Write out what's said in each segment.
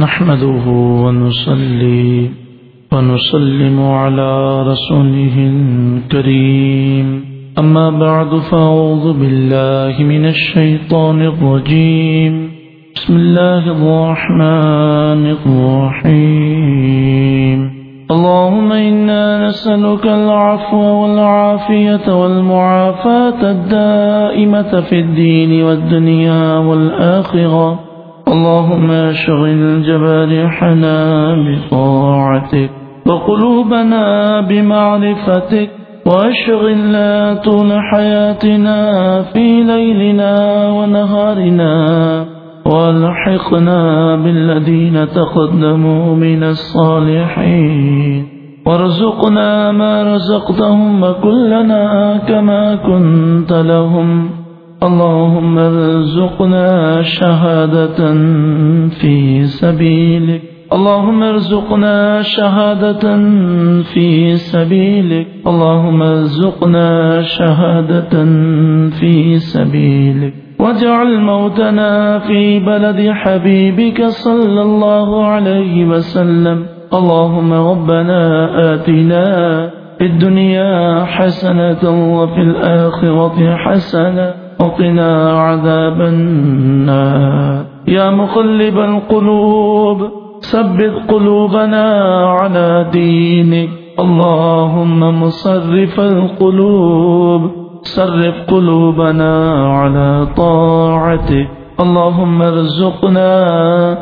نحمده ونصلي ونسلم على رسوله الكريم. أما بعد، فأعوذ بالله من الشيطان الرجيم. بسم الله الرحمن الرحيم. اللهم إنا نسألك العفو والعافية والمعافاة الدائمة في الدين والدنيا والآخرة. اللهم اشغل جبارحنا بطاعتك وقلوبنا بمعرفتك واشغلنا طول حياتنا في ليلنا ونهارنا والحقنا بالذين تقدموا من الصالحين وارزقنا ما رزقتهم وكلنا كما كنت لهم اللهم ارزقنا شهادة في سبيلك. اللهم ارزقنا شهادة في سبيلك. اللهم ارزقنا شهادة في سبيلك. واجعل موتنا في بلد حبيبك صلى الله عليه وسلم. اللهم ربنا آتنا في الدنيا حسنة وفي الآخرة حسنة. وقنا عذاب النار. يا مقلب القلوب، ثبت قلوبنا على دينك. اللهم مصرف القلوب، صرف قلوبنا على طاعتك. اللهم ارزقنا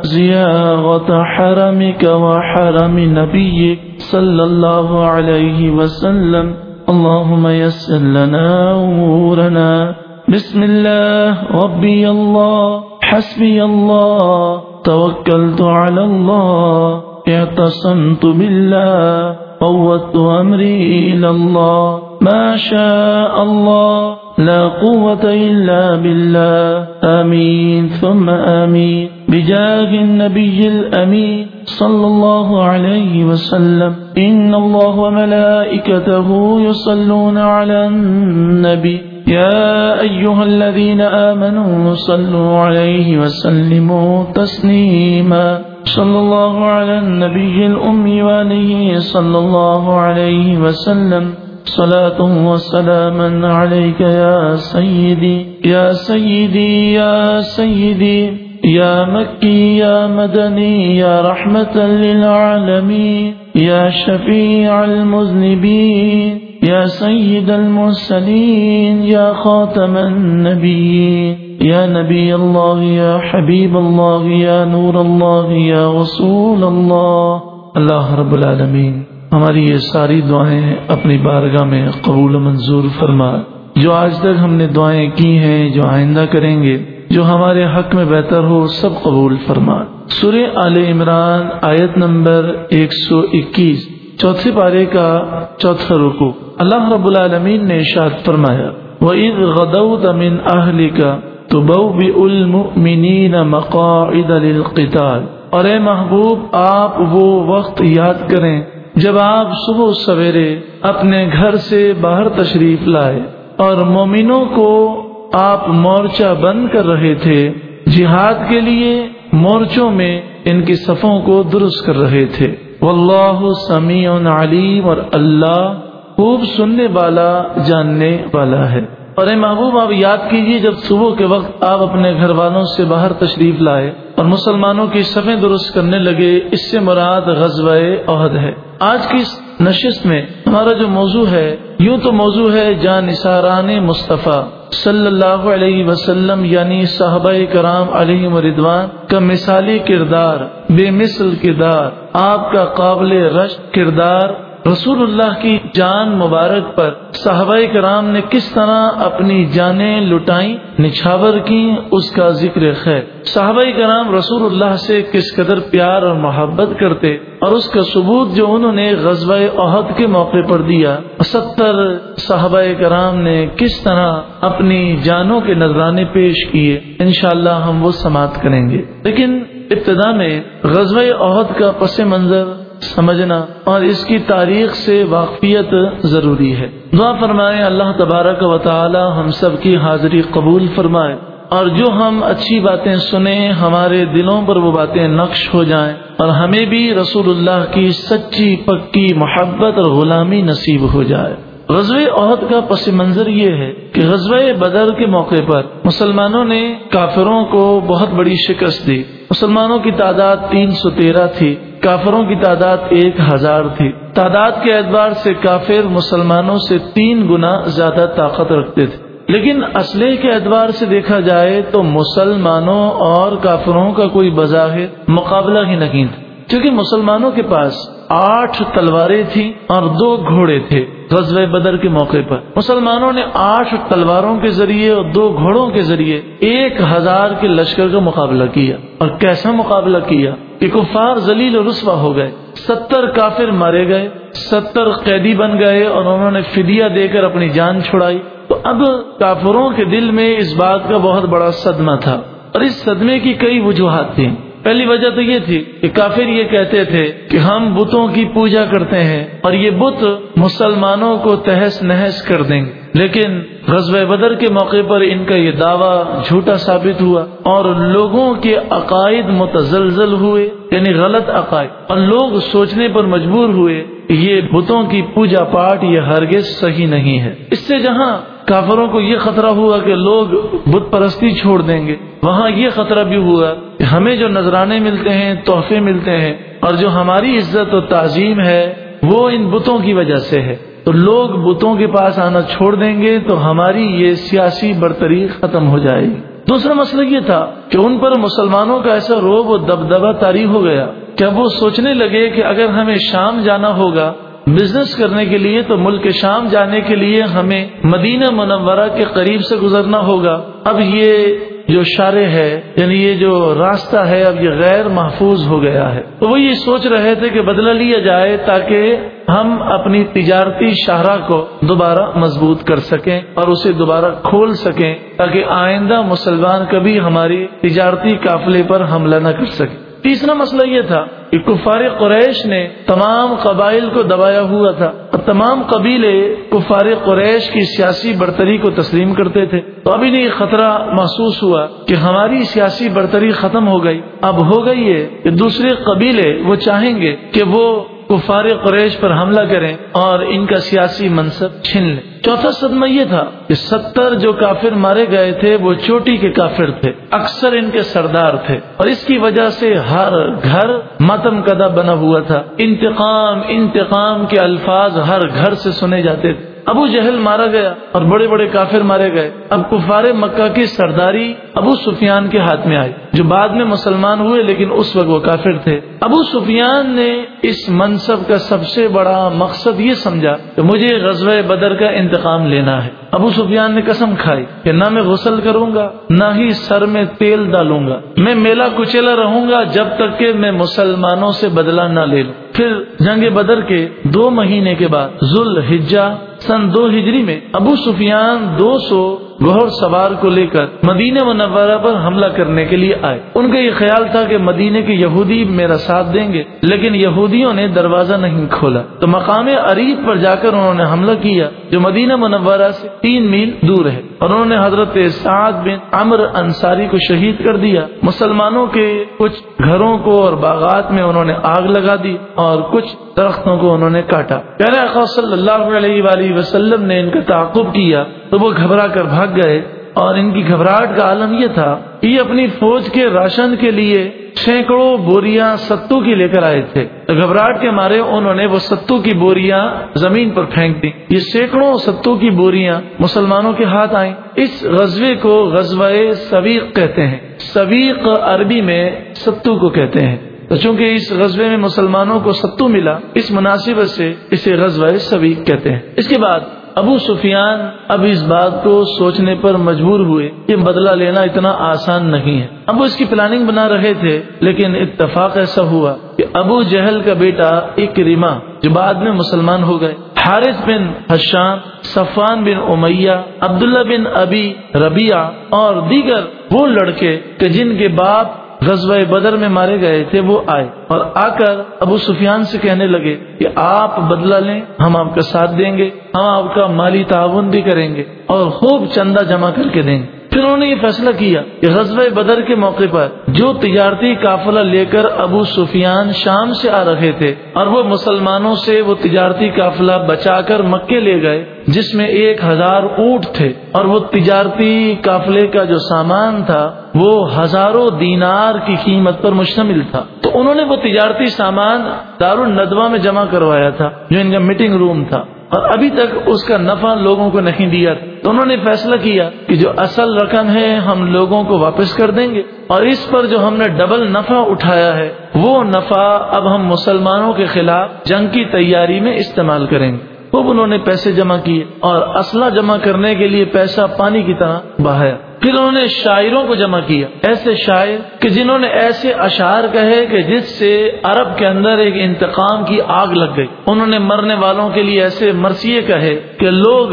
زيارة حرمك وحرم نبيك. صلى الله عليه وسلم. اللهم يسر لنا أمورنا. بسم الله ربي الله حسبي الله توكلت على الله اعتصمت بالله فوضت أمري إلى الله ما شاء الله لا قوة إلا بالله آمين ثم آمين بجاه النبي الأمين صلى الله عليه وسلم إن الله وملائكته يصلون على النبي يا أيها الذين آمنوا صلوا عليه وسلموا تسليما. صلى الله على النبي الأمي وآله صلى الله عليه وسلم. صلاة وسلاما عليك يا سيدي. يا سيدي يا سيدي. يا مكي يا مدني يا رحمة للعالمين يا شفيع المذنبين يا سيد المرسلين يا خاتم النبيين يا نبي الله يا حبيب الله يا نور الله يا رسول الله اللہ رب العالمین، ہماری یہ ساری دعائیں اپنی بارگاہ میں قبول و منظور فرما، جو آج تک ہم نے دعائیں کی ہیں، جو آئندہ کریں گے جو ہمارے حق میں بہتر ہو، سب قبول فرما سورہ آل عمران آیت نمبر ایک سو اکیس، چوتھے پارے کا چوتھا رکو اللہ رب العالمین نے ارشاد فرمایا، وَإِذْ غَدَوْتَ مِنْ أَهْلِكَ تُبَوِّئُ الْمُؤْمِنِينَ مَقَاعِدَ لِلْقِتَالِ۔ اور اے محبوب، آپ وہ وقت یاد کریں جب آپ صبح سویرے اپنے گھر سے باہر تشریف لائے اور مومنوں کو آپ مورچہ بند کر رہے تھے، جہاد کے لیے مورچوں میں ان کی صفوں کو درست کر رہے تھے۔ واللہ سمیع علیم اور اللہ خوب سننے والا، جاننے والا ہے۔ اور اے محبوب، آپ یاد کیجیے جب صبح کے وقت آپ اپنے گھر والوں سے باہر تشریف لائے اور مسلمانوں کی صفیں درست کرنے لگے، اس سے مراد غزوہ عہد ہے۔ آج کی نشست میں ہمارا جو موضوع ہے، یوں تو موضوع ہے جان نثاران مصطفیٰ۔ صلی اللہ علیہ وسلم یعنی صحابہ کرام علیہ مردوان کا مثالی کردار، بے مثل کردار، آپ کا قابل رش کردار رسول اللہ کی جان مبارک پر صحابہ کرام نے کس طرح اپنی جانیں لٹائیں، نچھاور کی اس کا ذکر خیر۔ صحابہ کرام رسول اللہ سے کس قدر پیار اور محبت کرتے اور اس کا ثبوت جو انہوں نے غزوہ عہد کے موقع پر دیا۔ ستر صحابہ کرام نے کس طرح اپنی جانوں کے نذرانے پیش کیے۔ انشاءاللہ ہم وہ سماعت کریں گے۔ لیکن ابتدا میں غزوہ عہد کا پس منظر سمجھنا اور اس کی تاریخ سے واقفیت ضروری ہے۔ دعا فرمائے اللہ تبارک و تعالی ہم سب کی حاضری قبول فرمائے اور جو ہم اچھی باتیں سنیں ہمارے دلوں پر وہ باتیں نقش ہو جائیں اور ہمیں بھی رسول اللہ کی سچی پکی محبت اور غلامی نصیب ہو جائے۔ غزوہ عہد کا پس منظر یہ ہے کہ غزوہ بدر کے موقع پر مسلمانوں نے کافروں کو بہت بڑی شکست دی۔ مسلمانوں کی تعداد تین سو تیرہ تھی، کافروں کی تعداد ایک ہزار تھی۔ تعداد کے اعتبار سے کافر مسلمانوں سے تین گنا زیادہ طاقت رکھتے تھے۔ لیکن اسلحے کے اعتبار سے دیکھا جائے تو مسلمانوں اور کافروں کا کوئی بظاہر مقابلہ ہی نہیں تھا۔ کیونکہ مسلمانوں کے پاس آٹھ تلواریں تھیں اور دو گھوڑے تھے۔ غزوہ بدر کے موقع پر۔ مسلمانوں نے آٹھ تلواروں کے ذریعے اور دو گھوڑوں کے ذریعے ایک ہزار کے لشکر کا مقابلہ کیا۔ اور کیسا مقابلہ کیا؟ کہ کفار ذلیل و رسوا ہو گئے، ستر کافر مارے گئے، ستر قیدی بن گئے اور انہوں نے فدیہ دے کر اپنی جان چھڑائی۔ تو اب کافروں کے دل میں اس بات کا بہت بڑا صدمہ تھا۔ اور اس صدمے کی کئی وجوہات تھیں۔ پہلی وجہ تو یہ تھی کہ کافر یہ کہتے تھے کہ ہم بتوں کی پوجا کرتے ہیں اور یہ بت مسلمانوں کو تہس نہس کر دیں گے۔ لیکن غزب بدر کے موقع پر ان کا یہ دعویٰ جھوٹا ثابت ہوا اور لوگوں کے عقائد متزلزل ہوئے یعنی غلط عقائد۔ اور لوگ سوچنے پر مجبور ہوئے یہ بتوں کی پوجا پاٹ یہ ہرگز صحیح نہیں ہے۔ اس سے جہاں کافروں کو یہ خطرہ ہوا کہ لوگ بت پرستی چھوڑ دیں گے۔ وہاں یہ خطرہ بھی ہوا کہ ہمیں جو نذرانے ملتے ہیں، تحفے ملتے ہیں اور جو ہماری عزت و تعظیم ہے، وہ ان بتوں کی وجہ سے ہے۔ تو لوگ بتوں کے پاس آنا چھوڑ دیں گے تو ہماری یہ سیاسی برتری ختم ہو جائے گی۔ دوسرا مسئلہ یہ تھا کہ ان پر مسلمانوں کا ایسا روب و دبدبا تاری ہو گیا کہ اب وہ سوچنے لگے کہ اگر ہمیں شام جانا ہوگا بزنس کرنے کے لیے تو ملک شام جانے کے لیے ہمیں مدینہ منورہ کے قریب سے گزرنا ہوگا۔ اب یہ جو شارے ہے یعنی یہ جو راستہ ہے، اب یہ غیر محفوظ ہو گیا ہے۔ تو وہ یہ سوچ رہے تھے کہ بدلہ لیا جائے تاکہ ہم اپنی تجارتی شاہراہ کو دوبارہ مضبوط کر سکیں اور اسے دوبارہ کھول سکیں تاکہ آئندہ مسلمان کبھی ہماری تجارتی قافلے پر حملہ نہ کر سکے۔ تیسرا مسئلہ یہ تھا کفار قریش نے تمام قبائل کو دبایا ہوا تھا۔ اور تمام قبیلے کفار قریش کی سیاسی برتری کو تسلیم کرتے تھے۔ تو ابھی نہیں خطرہ محسوس ہوا کہ ہماری سیاسی برتری ختم ہو گئی۔ اب ہو گئی ہے کہ دوسرے قبیلے وہ چاہیں گے کہ وہ کفار قریش پر حملہ کریں اور ان کا سیاسی منصب چھین لیں۔ چوتھا صدمہ یہ تھا کہ ستر جو کافر مارے گئے تھے، وہ چوٹی کے کافر تھے، اکثر ان کے سردار تھے۔ اور اس کی وجہ سے ہر گھر ماتم کدا بنا ہوا تھا۔ انتقام انتقام کے الفاظ ہر گھر سے سنے جاتے تھے۔ ابو جہل مارا گیا اور بڑے بڑے کافر مارے گئے۔ اب کفار مکہ کی سرداری ابو سفیان کے ہاتھ میں آئی۔ جو بعد میں مسلمان ہوئے لیکن اس وقت وہ کافر تھے۔ ابو سفیان نے اس منصب کا سب سے بڑا مقصد یہ سمجھا کہ مجھے غزوہ بدر کا انتقام لینا ہے۔ ابو سفیان نے قسم کھائی کہ نہ میں غسل کروں گا، نہ ہی سر میں تیل ڈالوں گا۔ میں میلا کچیلا رہوں گا جب تک کہ میں مسلمانوں سے بدلہ نہ لے لوں۔ پھر جنگ بدر کے دو مہینے کے بعد ذوال حجا سن دو ہجری میں ابو سفیان دو سو گھوڑ سوار کو لے کر مدینہ منورہ پر حملہ کرنے کے لیے آئے۔ ان کا یہ خیال تھا کہ مدینے کے یہودی میرا ساتھ دیں گے، لیکن یہودیوں نے دروازہ نہیں کھولا۔ تو مقام اریب پر جا کر انہوں نے حملہ کیا، جو مدینہ منورہ سے تین میل دور ہے۔ اور انہوں نے حضرت سعد بن امر انصاری کو شہید کر دیا۔ مسلمانوں کے کچھ گھروں کو اور باغات میں انہوں نے آگ لگا دی اور کچھ درختوں کو انہوں نے کاٹا۔ پیارے صلی اللہ علیہ وآلہ وسلم نے ان کا تعاقب کیا۔ تو وہ گھبرا کر بھاگ گئے اور ان کی گھبراہٹ کا عالم یہ تھا کہ یہ اپنی فوج کے راشن کے لیے سینکڑوں بوریاں ستو کی لے کر آئے تھے۔ گھبراہٹ کے مارے انہوں نے وہ ستو کی بوریاں زمین پر پھینک دی یہ سینکڑوں ستو کی بوریاں مسلمانوں کے ہاتھ آئیں۔ اس غزبے کو غزوہ سویق کہتے ہیں۔ سویق عربی میں ستو کو کہتے ہیں۔ تو چونکہ اس غزبے میں مسلمانوں کو ستو ملا، اس مناسبت سے اسے غزوہ سویق کہتے ہیں۔ اس کے بعد ابو سفیان اب اس بات کو سوچنے پر مجبور ہوئے کہ بدلہ لینا اتنا آسان نہیں ہے۔ اب وہ اس کی پلاننگ بنا رہے تھے، لیکن اتفاق ایسا ہوا کہ ابو جہل کا بیٹا ایک ریما جو بعد میں مسلمان ہو گئے، حارث بن حشان صفان بن امیہ، عبداللہ بن ابی ربیہ اور دیگر وہ لڑکے کہ جن کے باپ غزوہ بدر میں مارے گئے تھے، وہ آئے اور آ کر ابو سفیان سے کہنے لگے کہ آپ بدلہ لیں، ہم آپ کا ساتھ دیں گے، ہم آپ کا مالی تعاون بھی کریں گے اور خوب چندہ جمع کر کے دیں گے۔ پھر انہوں نے یہ فیصلہ کیا کہ غزوہ بدر کے موقع پر جو تجارتی قافلہ لے کر ابو سفیان شام سے آ رہے تھے اور وہ مسلمانوں سے وہ تجارتی قافلہ بچا کر مکے لے گئے، جس میں ایک ہزار اونٹ تھے اور وہ تجارتی قافلے کا جو سامان تھا، وہ ہزاروں دینار کی قیمت پر مشتمل تھا۔ تو انہوں نے وہ تجارتی سامان دار الندوا میں جمع کروایا تھا، جو ان کا میٹنگ روم تھا۔ اور ابھی تک اس کا نفع لوگوں کو نہیں دیا تو انہوں نے فیصلہ کیا کہ جو اصل رقم ہے ہم لوگوں کو واپس کر دیں گے اور اس پر جو ہم نے ڈبل نفع اٹھایا ہے وہ نفع اب ہم مسلمانوں کے خلاف جنگ کی تیاری میں استعمال کریں گے۔ خوب انہوں نے پیسے جمع کیے اور اسلحہ جمع کرنے کے لیے پیسہ پانی کی طرح بہایا۔ پھر انہوں نے شاعروں کو جمع کیا۔ ایسے شاعر کہ جنہوں نے ایسے اشعار کہے کہ جس سے عرب کے اندر ایک انتقام کی آگ لگ گئی۔ انہوں نے مرنے والوں کے لیے ایسے مرثیے کہے کہ لوگ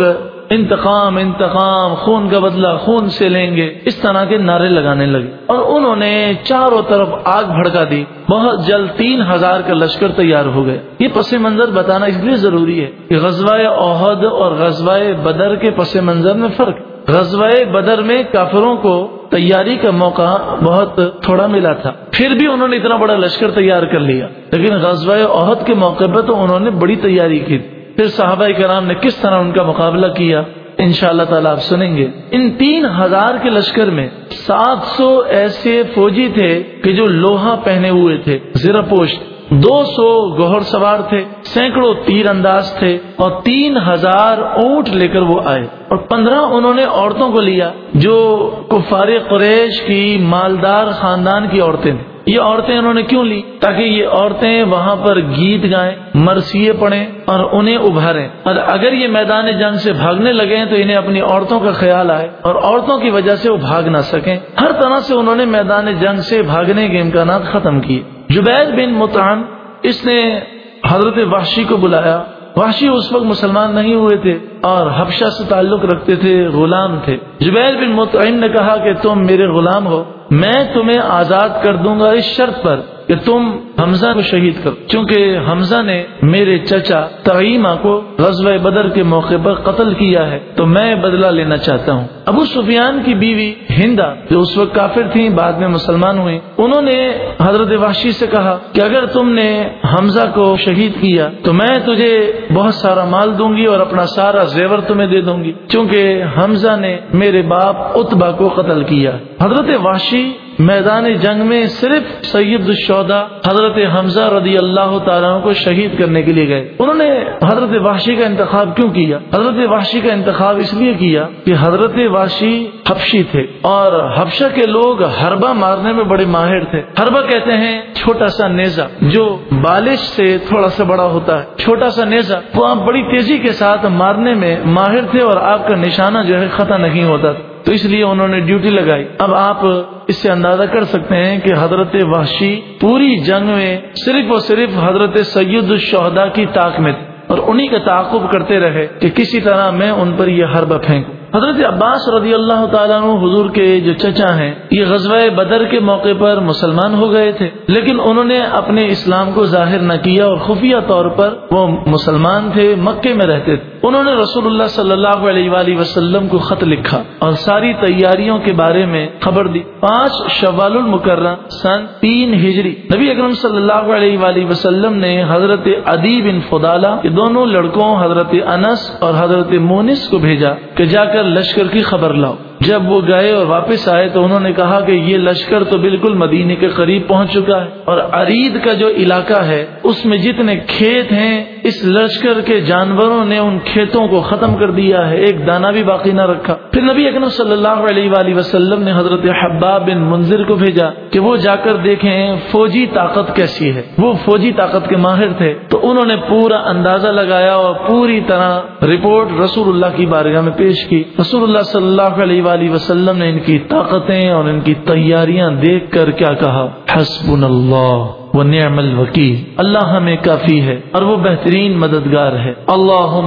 انتقام انتقام خون کا بدلہ، خون سے لیں گے۔ اس طرح کے نعرے لگانے لگے۔ اور انہوں نے چاروں طرف آگ بھڑکا دی۔ بہت جلد تین ہزار کا لشکر تیار ہو گئے۔ یہ پس منظر بتانا اس لیے ضروری ہے کہ غزوہ عہد اور غزوہ بدر کے پس منظر میں فرق۔ غزوہ بدر میں کافروں کو تیاری کا موقع بہت تھوڑا ملا تھا۔ پھر بھی انہوں نے اتنا بڑا لشکر تیار کر لیا۔ لیکن غزوہ عہد کے موقع پہ تو انہوں نے بڑی تیاری کی۔ پھر صحابہ کرام نے کس طرح ان کا مقابلہ کیا؟ ان شاء اللہ تعالیٰ آپ سنیں گے۔ ان تین ہزار کے لشکر میں سات سو ایسے فوجی تھے کہ جو لوہا پہنے ہوئے تھے، زیرہ پوشت، دو سو گوہر سوار تھے، سینکڑوں تیر انداز تھے اور تین ہزار اونٹ لے کر وہ آئے۔ اور پندرہ انہوں نے عورتوں کو لیا جو کفار قریش کی مالدار خاندان کی عورتیں تھیں۔ یہ عورتیں انہوں نے کیوں لی؟ تاکہ یہ عورتیں وہاں پر گیت گائیں، مرثیے پڑھیں اور انہیں ابھاریں۔ اور اگر یہ میدان جنگ سے بھاگنے لگے تو انہیں اپنی عورتوں کا خیال آئے اور عورتوں کی وجہ سے وہ بھاگ نہ سکیں۔ ہر طرح سے انہوں نے میدان جنگ سے بھاگنے کے امکانات ختم کیے۔ جبید بن متعن اس نے حضرت وحشی کو بلایا۔ وحشی اس وقت مسلمان نہیں ہوئے تھے اور حفشہ سے تعلق رکھتے تھے غلام تھے۔ جبیر بن متعین نے کہا کہ تم میرے غلام ہو۔ میں تمہیں آزاد کر دوں گا اس شرط پر۔ کہ تم حمزہ کو شہید کر چونکہ حمزہ نے میرے چچا تعیمہ کو غزوہ بدر کے موقع پر قتل کیا ہے، تو میں بدلہ لینا چاہتا ہوں۔ ابو سفیان کی بیوی ہندا، جو اس وقت کافر تھی بعد میں مسلمان ہوئی انہوں نے حضرت واشی سے کہا کہ اگر تم نے حمزہ کو شہید کیا، تو میں تجھے بہت سارا مال دوں گی اور اپنا سارا زیور تمہیں دے دوں گی۔ چونکہ حمزہ نے میرے باپ اتبا کو قتل کیا۔ حضرت واشی میدان جنگ میں صرف سید الشودا حضرت حمزہ رضی اللہ تعالیٰ کو شہید کرنے کے لیے گئے۔ انہوں نے حضرت واشی کا انتخاب کیوں کیا؟ حضرت واشی کا انتخاب اس لیے کیا کہ حضرت واشی حفشی تھے اور حفشہ کے لوگ ہربا مارنے میں بڑے ماہر تھے۔ ہربا کہتے ہیں چھوٹا سا نیزا جو بالش سے تھوڑا سا بڑا ہوتا ہے۔ چھوٹا سا نیزا وہ آپ بڑی تیزی کے ساتھ مارنے میں ماہر تھے اور آپ کا نشانہ جو ہے خطا نہیں ہوتا تو اس لیے انہوں نے ڈیوٹی لگائی۔ اب آپ اس سے اندازہ کر سکتے ہیں کہ حضرت وحشی پوری جنگ میں صرف اور صرف حضرت سید الشہدا کی طاق میں اور انہی کا تعاقب کرتے رہے کہ کسی طرح میں ان پر یہ حربہ پھینکوں۔ حضرت عباس رضی اللہ تعالیٰ عنہ حضور کے جو چچا ہیں، یہ غزوہ بدر کے موقع پر مسلمان ہو گئے تھے، لیکن انہوں نے اپنے اسلام کو ظاہر نہ کیا اور خفیہ طور پر وہ مسلمان تھے، مکے میں رہتے تھے۔ انہوں نے رسول اللہ صلی اللہ علیہ وآلہ وسلم کو خط لکھا اور ساری تیاریوں کے بارے میں خبر دی۔ پانچ شوال المکرم سن تین ہجری۔ نبی اکرم صلی اللہ علیہ وآلہ وسلم نے حضرت ادیب ان فدالہ دونوں لڑکوں حضرت انس اور حضرت مونس کو بھیجا کہ جا کر لشکر کی خبر لاؤ۔ جب وہ گئے اور واپس آئے تو انہوں نے کہا کہ یہ لشکر تو بالکل مدینے کے قریب پہنچ چکا ہے اور ارید کا جو علاقہ ہے، اس میں جتنے کھیت ہیں، اس لشکر کے جانوروں نے ان کھیتوں کو ختم کر دیا ہے، ایک دانا بھی باقی نہ رکھا۔ پھر نبی اکرم صلی اللہ علیہ وآلہ وسلم نے حضرت حباب بن منظر کو بھیجا کہ وہ جا کر دیکھیں فوجی طاقت کیسی ہے۔ وہ فوجی طاقت کے ماہر تھے۔ تو انہوں نے پورا اندازہ لگایا اور پوری طرح رپورٹ رسول اللہ کی بارگاہ میں پیش کی۔ رسول اللہ صلی اللہ علیہ علیہ وسلم نے ان کی طاقتیں اور ان کی تیاریاں دیکھ کر کیا کہا؟ حسب اللہ. وہ نعم الوکیل۔ اللہ ہمیں کافی ہے اور وہ بہترین مددگار ہے۔ اللہ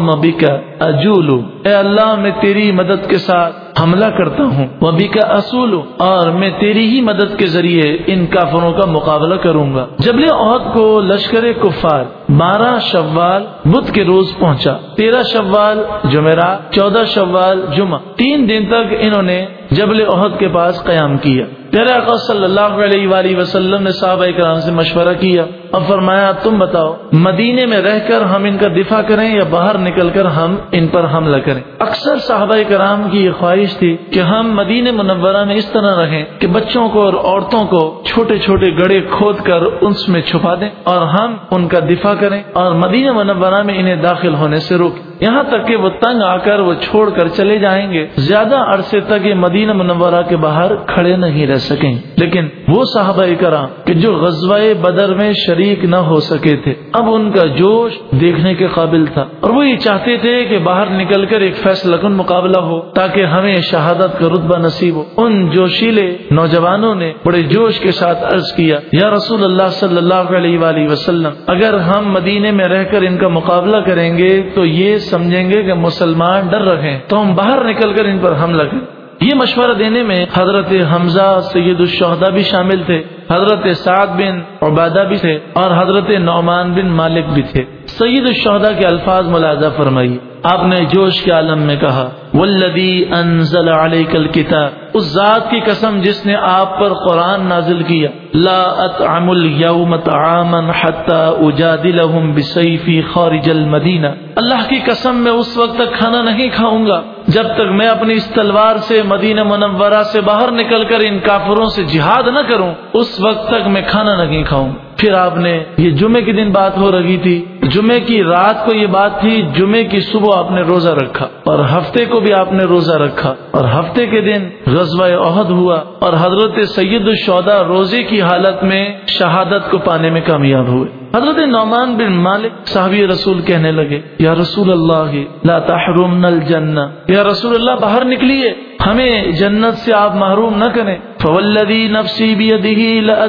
اجولو اے اللہ، میں تیری مدد کے ساتھ حملہ کرتا ہوں۔ وہ بھی کا اصول۔ اور میں تیری ہی مدد کے ذریعے ان کافروں کا مقابلہ کروں گا۔ جبل عہد کو لشکر کفار بارہ شوال بدھ کے روز پہنچا۔ تیرہ شوال جمعرات چودہ شوال جمعہ۔ تین دن تک انہوں نے جبل عہد کے پاس قیام کیا۔ پیارے آقا صلی اللہ علیہ وآلہ وسلم نے صحابہ کرام سے مشورہ کیا۔ اور فرمایا، تم بتاؤ، مدینے میں رہ کر ہم ان کا دفاع کریں یا باہر نکل کر ہم ان پر حملہ کریں؟ اکثر صحابہ کرام کی یہ خواہش تھی کہ ہم مدینہ منورہ میں اس طرح رہیں کہ بچوں کو اور عورتوں کو چھوٹے چھوٹے گڑے کھود کر اس میں چھپا دیں اور ہم ان کا دفاع کریں اور مدینہ منورہ میں انہیں داخل ہونے سے روکیں۔ یہاں تک کہ وہ تنگ آ کر وہ چھوڑ کر چلے جائیں گے۔ زیادہ عرصے تک یہ مدینہ منورہ کے باہر کھڑے نہیں رہ سکیں۔ لیکن وہ صحابہ کرام کہ جو غزوہ بدر میں شریک نہ ہو سکے تھے۔ اب ان کا جوش دیکھنے کے قابل تھا۔ اور وہ یہ چاہتے تھے کہ باہر نکل کر ایک فیصلہ کن مقابلہ ہو، تاکہ ہمیں شہادت کا رتبہ نصیب ہو۔ ان جوشیلے نوجوانوں نے بڑے جوش کے ساتھ عرض کیا، یا رسول اللہ صلی اللہ علیہ وآلہ وسلم، اگر ہم مدینے میں رہ کر ان کا مقابلہ کریں گے تو یہ سمجھیں گے کہ مسلمان ڈر رہے تو ہم باہر نکل کر ان پر حملہ کریں۔ یہ مشورہ دینے میں حضرت حمزہ سید الشہدا بھی شامل تھے، حضرت سعد بن عبادہ بھی تھے اور حضرت نعمان بن مالک بھی تھے۔ سید الشہدا کے الفاظ ملازہ فرمائی۔ آپ نے جوش کے عالم میں کہا ولدی انزل علیک الکتاب اس ذات کی قسم جس نے آپ پر قرآن نازل کیا۔ لا اطعم اليوم طعاما حتى اجادلهم بسيفي خارج المدینہ۔ اللہ کی قسم میں اس وقت تک کھانا نہیں کھاؤں گا۔ جب تک میں اپنی اس تلوار سے مدینہ منورہ سے باہر نکل کر ان کافروں سے جہاد نہ کروں، اس وقت تک میں کھانا نہیں کھاؤں۔ پھر آپ نے یہ جمعے کے دن بات ہو رہی تھی جمعے کی رات کو یہ بات تھی، جمعے کی صبح آپ نے روزہ رکھا، اور ہفتے کو بھی آپ نے روزہ رکھا، اور ہفتے کے دن غزوہ عہد ہوا، اور حضرت سید الشودا روزے کی حالت میں شہادت کو پانے میں کامیاب ہوئے۔ حضرت نعمان بن مالک صحابی رسول کہنے لگے، یا رسول اللہ، لا تحرمنا الجنہ۔ یا رسول اللہ، باہر نکلیے، ہمیں جنت سے آپ محروم نہ کریں۔ فوالذی نفسی بیدہ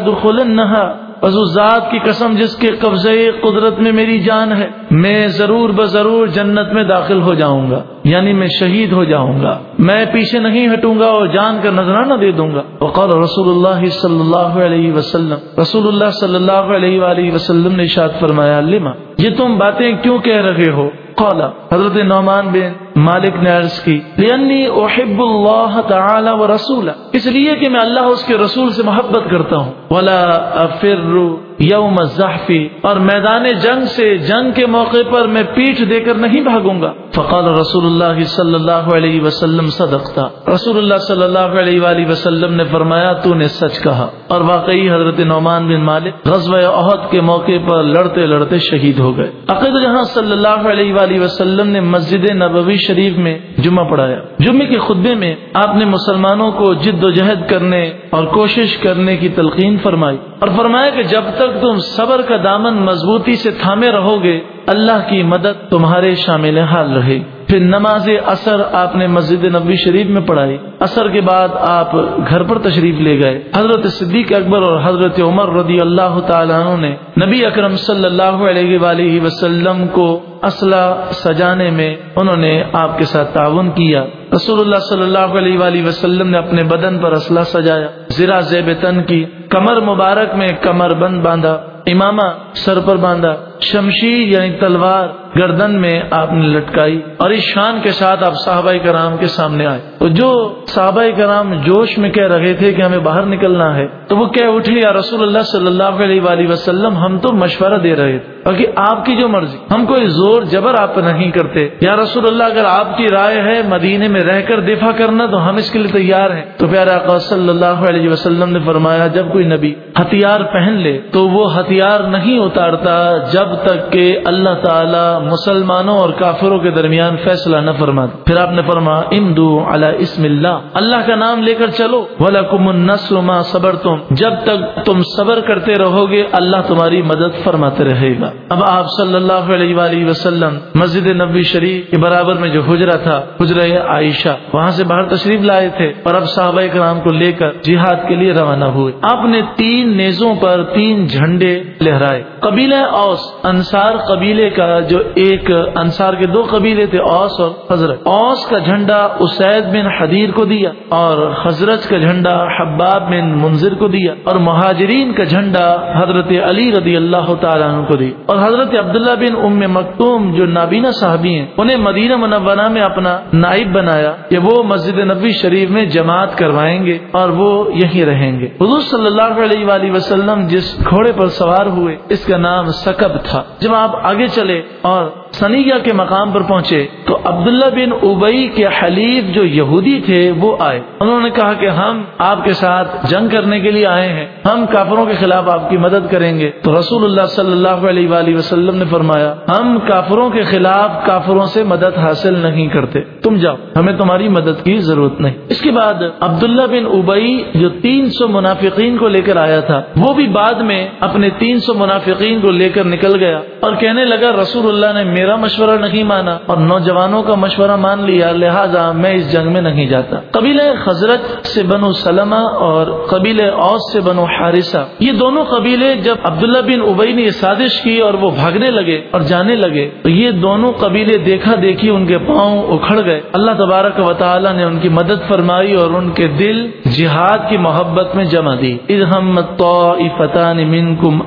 بس اس ذات کی قسم جس کے قبضے قدرت میں میری جان ہے، میں ضرور بضرور جنت میں داخل ہو جاؤں گا یعنی میں شہید ہو جاؤں گا۔ میں پیچھے نہیں ہٹوں گا اور جان کا نذرانہ دے دوں گا۔ وقال رسول اللہ صلی اللہ علیہ وسلم، رسول اللہ صلی اللہ علیہ وآلہ وسلم نے شاد فرمایا لما یہ تم باتیں کیوں کہہ رہے ہو؟ قال، حضرت نعمان بن مالک نے عرض کی لینی احب اللہ تعالی و رسول اس لیے کہ میں اللہ اس کے رسول سے محبت کرتا ہوں۔ ولا افر یوم الزحفی اور میدان جنگ سے جنگ کے موقع پر میں پیٹھ دے کر نہیں بھاگوں گا۔ فقال رسول اللہ صلی اللہ علیہ وسلم صدقتا۔ رسول اللہ صلی اللہ علیہ وآلہ وسلم نے فرمایا تو نے سچ کہا۔ اور واقعی حضرت نعمان بن مالک غزوہ عہد کے موقع پر لڑتے لڑتے شہید ہو گئے۔ عقید جہاں صلی اللہ علیہ وآلہ وسلم نے مسجد نبوی شریف میں جمعہ پڑھایا۔ جمعے کے خطبے میں آپ نے مسلمانوں کو جد و جہد کرنے اور کوشش کرنے کی تلقین فرمائی اور فرمایا کہ جب تک تم صبر کا دامن مضبوطی سے تھامے رہو گے، اللہ کی مدد تمہارے شامل حال رہے پھر نماز اثر آپ نے مسجد نبی شریف میں پڑھائی۔ اثر کے بعد آپ گھر پر تشریف لے گئے۔ حضرت صدیق اکبر اور حضرت عمر رضی اللہ تعالیٰ عنہ نے نبی اکرم صلی اللہ علیہ وآلہ وسلم کو اسلحہ سجانے میں انہوں نے آپ کے ساتھ تعاون کیا۔ رسول اللہ صلی اللہ علیہ وآلہ وسلم نے اپنے بدن پر اسلحہ سجایا۔ زیرا زیب تن کی کمر مبارک میں کمر بند باندھا۔ امامہ سر پر باندھا۔ شمشیر یعنی تلوار گردن میں آپ نے لٹکائی اور اس شان کے ساتھ آپ صحابہ کرام کے سامنے آئے۔ تو جو صحابہ کرام جوش میں کہہ رہے تھے کہ ہمیں باہر نکلنا ہے، تو وہ کہہ اٹھے، یا رسول اللہ صلی اللہ علیہ وآلہ وسلم، ہم تو مشورہ دے رہے تھے۔ کیونکہ آپ کی جو مرضی، ہم کوئی زور جبر آپ نہیں کرتے۔ یا رسول اللہ، اگر آپ کی رائے ہے مدینے میں رہ کر دفاع کرنا، تو ہم اس کے لیے تیار ہیں۔ تو پیارا آقا صلی اللہ علیہ وسلم نے فرمایا، جب کوئی نبی ہتھیار پہن لے، تو وہ ہتھیار نہیں اتارتا جب تب تک کہ اللہ تعالی مسلمانوں اور کافروں کے درمیان فیصلہ نہ فرما پھر آپ نے فرما امدو اللہ اسم اللہ۔ اللہ کا نام لے کر چلو۔ ولاکم النسل ما صبر تم جب تک تم صبر کرتے رہو گے اللہ تمہاری مدد فرماتے رہے گا۔ اب آپ صلی اللہ علیہ وآلہ وسلم، مسجد نبی شریف کے برابر میں جو حجرا تھا، حجرہ عائشہ، وہاں سے باہر تشریف لائے تھے اور اب صحابہ کرام کو لے کر جہاد کے لیے روانہ ہوئے۔ آپ نے تین نیزوں پر تین جھنڈے لہرائے۔ قبیلہ اوس انصار قبیلے کا جو ایک انصار کے دو قبیلے تھے، اوس اور حضرت۔ اوس کا جھنڈا اسید بن حدیر کو دیا اور حضرت کا جھنڈا حباب بن منظر کو دیا اور مہاجرین کا جھنڈا حضرت علی رضی اللہ تعالیٰ کو دیا اور حضرت عبداللہ بن ام مکتوم جو نابینا صاحبی ہیں، انہیں مدینہ منورہ میں اپنا نائب بنایا کہ وہ مسجد نبی شریف میں جماعت کروائیں گے اور وہ یہیں رہیں گے۔ حضور صلی اللہ علیہ وآلہ وسلم جس گھوڑے پر سوار ہوئے، اس کا نام سکب تھا۔ جب آپ آگے چلے اور سنیا کے مقام پر پہنچے تو عبداللہ بن ابئی کے حلیف جو یہودی تھے وہ آئے۔ انہوں نے کہا کہ ہم آپ کے ساتھ جنگ کرنے کے لیے آئے ہیں۔ ہم کافروں کے خلاف آپ کی مدد کریں گے۔ تو رسول اللہ صلی اللہ علیہ وآلہ وسلم نے فرمایا، ہم کافروں کے خلاف کافروں سے مدد حاصل نہیں کرتے۔ تم جاؤ، ہمیں تمہاری مدد کی ضرورت نہیں۔ اس کے بعد عبداللہ بن ابئی جو تین سو منافقین کو لے کر آیا تھا، وہ بھی بعد میں اپنے تین سو منافقین کو لے کر نکل گیا اور کہنے لگا رسول اللہ نے میرا مشورہ نہیں مانا اور نوجوانوں کا مشورہ مان لیا، لہٰذا میں اس جنگ میں نہیں جاتا۔ قبیل حضرت سے بنو سلمہ اور قبیل اوس سے بنو حارثہ، یہ دونوں قبیلے جب عبداللہ بن ابئی نے یہ سازش کی اور وہ بھاگنے لگے اور جانے لگے، تو یہ دونوں قبیلے دیکھا دیکھی ان کے پاؤں اکھڑ گئے۔ اللہ تبارک و تعالی نے ان کی مدد فرمائی اور ان کے دل جہاد کی محبت میں جمع دی۔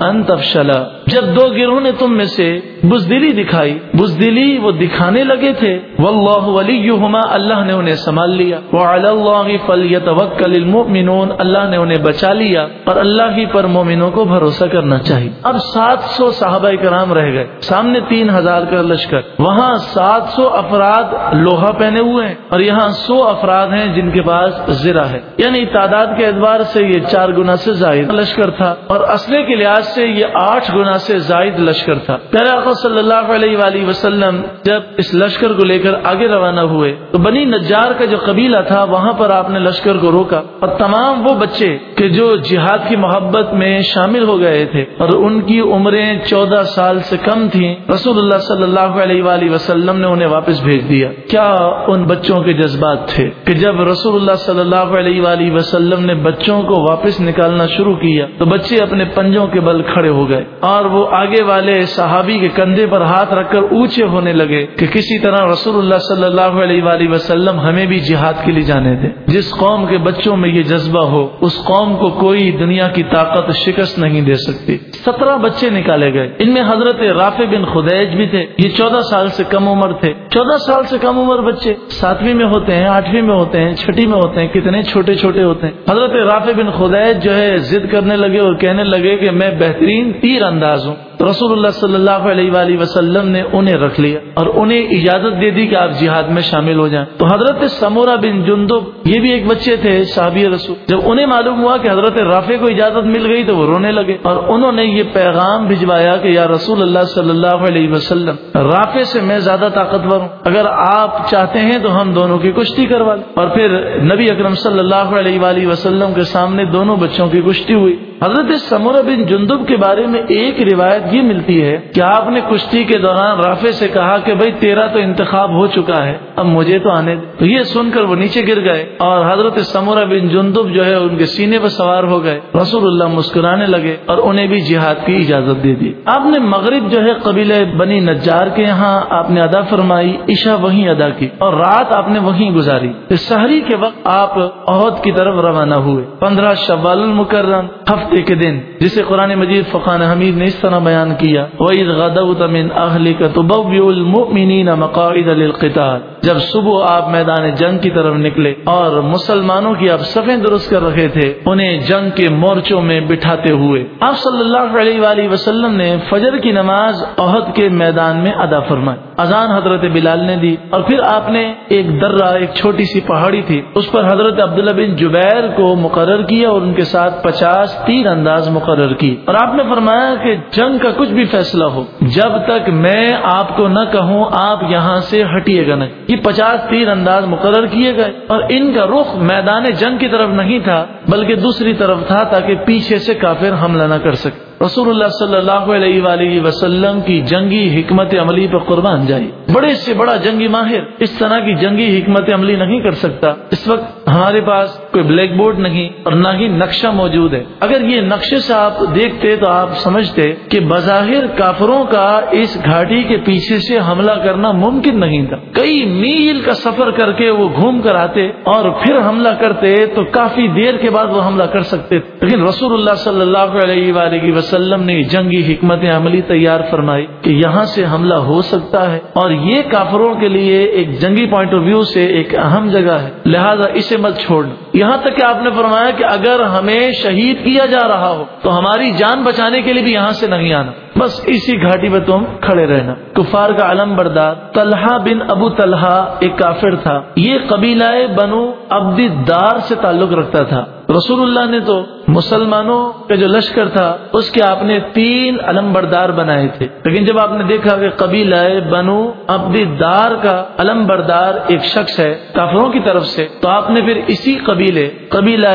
ان تفشلا۔ جب دو گروہ نے تم میں سے بزدلی دکھائی بزدلی وہ دکھانے لگے تھے۔ واللہ ولیہما، اللہ نے انہیں سنبھال لیا۔ وعلی اللہ فلیتوکل المؤمنون، اللہ نے انہیں بچا لیا اور اللہ ہی پر مومنوں کو بھروسہ کرنا چاہیے۔ اب سات سو صحابہ کرام رہ گئے۔ سامنے تین ہزار کا لشکر۔ وہاں سات سو افراد لوہا پہنے ہوئے ہیں اور یہاں سو افراد ہیں جن کے پاس زرا ہے۔ یعنی تعداد کے اعتبار سے یہ چار گنا سے زائد لشکر تھا اور اسلحے کے لحاظ سے یہ آٹھ گنا سے زائد لشکر تھا۔ پہلے صلی اللہ علیہ وآلہ وسلم جب اس لشکر کو لے کر آگے روانہ ہوئے، تو بنی نجار کا جو قبیلہ تھا، وہاں پر آپ نے لشکر کو روکا اور تمام وہ بچے کہ جو جہاد کی محبت میں شامل ہو گئے تھے اور ان کی عمریں چودہ سال سے کم تھیں، رسول اللہ صلی اللہ علیہ وآلہ وسلم نے انہیں واپس بھیج دیا۔ کیا ان بچوں کے جذبات تھے کہ جب رسول اللہ صلی اللہ علیہ وآلہ وسلم نے بچوں کو واپس نکالنا شروع کیا، تو بچے اپنے پنجوں کے بل کھڑے ہو گئے اور وہ آگے والے صحابی کے کندھے پر ہاتھ رکھ کر اونچے ہونے لگے کہ کسی طرح رسول اللہ صلی اللہ علیہ وآلہ وسلم ہمیں بھی جہاد کے لیے جانے دیں۔ جس قوم کے بچوں میں یہ جذبہ ہو، اس قوم کو کوئی دنیا کی طاقت شکست نہیں دے سکتی۔ سترہ بچے نکالے گئے۔ ان میں حضرت رافع بن خدیج بھی تھے۔ یہ چودہ سال سے کم عمر تھے۔ چودہ سال سے کم عمر بچے ساتویں میں ہوتے ہیں، آٹھویں میں ہوتے ہیں، چھٹی میں ہوتے ہیں، کتنے چھوٹے چھوٹے ہوتے ہیں۔ حضرت رافع بن خدیج جو ہے، ضد کرنے لگے اور کہنے لگے کہ میں بہترین تیر انداز ہوں۔ رسول اللہ صلی اللہ علیہ وآلہ وسلم نے انہیں رکھ لیا اور انہیں اجازت دے دی کہ آپ جہاد میں شامل ہو جائیں۔ تو حضرت سمورا بن جندب یہ بھی ایک بچے تھے، صحابی رسول۔ جب انہیں معلوم ہوا کہ حضرت رافع کو اجازت مل گئی تو وہ رونے لگے اور انہوں نے یہ پیغام بھجوایا کہ یا رسول اللہ صلی اللہ علیہ وسلم، رافع سے میں زیادہ طاقتور ہوں۔ اگر آپ چاہتے ہیں تو ہم دونوں کی کشتی کروا لیں۔ اور پھر نبی اکرم صلی اللہ علیہ وآلہ وسلم کے سامنے دونوں بچوں کی کشتی ہوئی۔ حضرت سمورہ بن جندب کے بارے میں ایک روایت یہ ملتی ہے کہ آپ نے کشتی کے دوران رافع سے کہا کہ بھائی تیرا تو انتخاب ہو چکا ہے، اب مجھے تو آنے تو یہ سن کر وہ نیچے گر گئے اور حضرت سمورہ بن جندب جو ہے ان کے سینے پر سوار ہو گئے۔ رسول اللہ مسکرانے لگے اور انہیں بھی جہاد کی اجازت دے دی۔ آپ نے مغرب جو ہے قبیلہ بنی نجار کے یہاں آپ نے ادا فرمائی، عشاء وہیں ادا کی اور رات آپ نے وہیں گزاری۔ شہری کے وقت آپ عہد کی طرف روانہ ہوئے۔ پندرہ شوال المکرم ہفتے کے دن، جسے قرآن مجید فقان حمید نے اس طرح بیان کیا، وَإِذْ غَدَوْتَ مِنْ أَهْلِكَ تُبَوِّئُ الْمُؤْمِنِينَ مَقَاعِدَ لِلْقِتَالِ۔ جب صبح آپ میدان جنگ کی طرف نکلے اور مسلمانوں کی آپ صفیں درست کر رکھے تھے، انہیں جنگ کے مورچوں میں بٹھاتے ہوئے۔ آپ صلی اللہ علیہ وآلہ وسلم نے فجر کی نماز عہد کے میدان میں ادا فرمائی۔ اذان حضرت بلال نے دی اور پھر آپ نے ایک درہ، ایک چھوٹی سی پہاڑی تھی، اس پر حضرت عبداللہ بن جبیر کو مقرر کیا اور ان کے ساتھ پچاس تیر انداز مقرر کی اور آپ نے فرمایا کہ جنگ کا کچھ بھی فیصلہ ہو، جب تک میں آپ کو نہ کہوں، آپ یہاں سے ہٹیے گا نہیں۔ یہ پچاس تیر انداز مقرر کیے گئے اور ان کا رخ میدان جنگ کی طرف نہیں تھا، بلکہ دوسری طرف تھا تاکہ پیچھے سے کافر حملہ نہ کر سکے۔ رسول اللہ صلی اللہ علیہ وآلہ وسلم کی جنگی حکمت عملی پر قربان جائے بڑے سے بڑا جنگی ماہر اس طرح کی جنگی حکمت عملی نہیں کر سکتا۔ اس وقت ہمارے پاس کوئی بلیک بورڈ نہیں اور نہ ہی نقشہ موجود ہے۔ اگر یہ نقشے سے آپ دیکھتے تو آپ سمجھتے کہ بظاہر کافروں کا اس گھاٹی کے پیچھے سے حملہ کرنا ممکن نہیں تھا۔ کئی میل کا سفر کر کے وہ گھوم کر آتے اور پھر حملہ کرتے تو کافی دیر کے بعد وہ حملہ کر سکتے۔ لیکن رسول اللہ صلی اللہ علیہ وآلہ وسلم نے جنگی حکمت عملی تیار فرمائی کہ یہاں سے حملہ ہو سکتا ہے اور یہ کافروں کے لیے ایک جنگی پوائنٹ آف ویو سے ایک اہم جگہ ہے۔ لہذا اسے مت چھوڑنا یہاں تک کہ آپ نے فرمایا کہ اگر ہمیں شہید کیا جا رہا ہو تو ہماری جان بچانے کے لیے بھی یہاں سے نہیں آنا۔ بس اسی گھاٹی پہ تم کھڑے رہنا۔ کفار کا علم بردار۔ طلحہ بن ابو طلحہ ایک کافر تھا۔ یہ قبیلہ بنو ابدی دار سے تعلق رکھتا تھا۔ رسول اللہ نے تو مسلمانوں کا جو لشکر تھا، اس کے آپ نے تین علم بردار بنائے تھے۔ لیکن جب آپ نے دیکھا کہ قبیلہ بنو ابدی دار کا علم بردار ایک شخص ہے کافروں کی طرف سے، تو آپ نے پھر اسی قبیلے، قبیلہ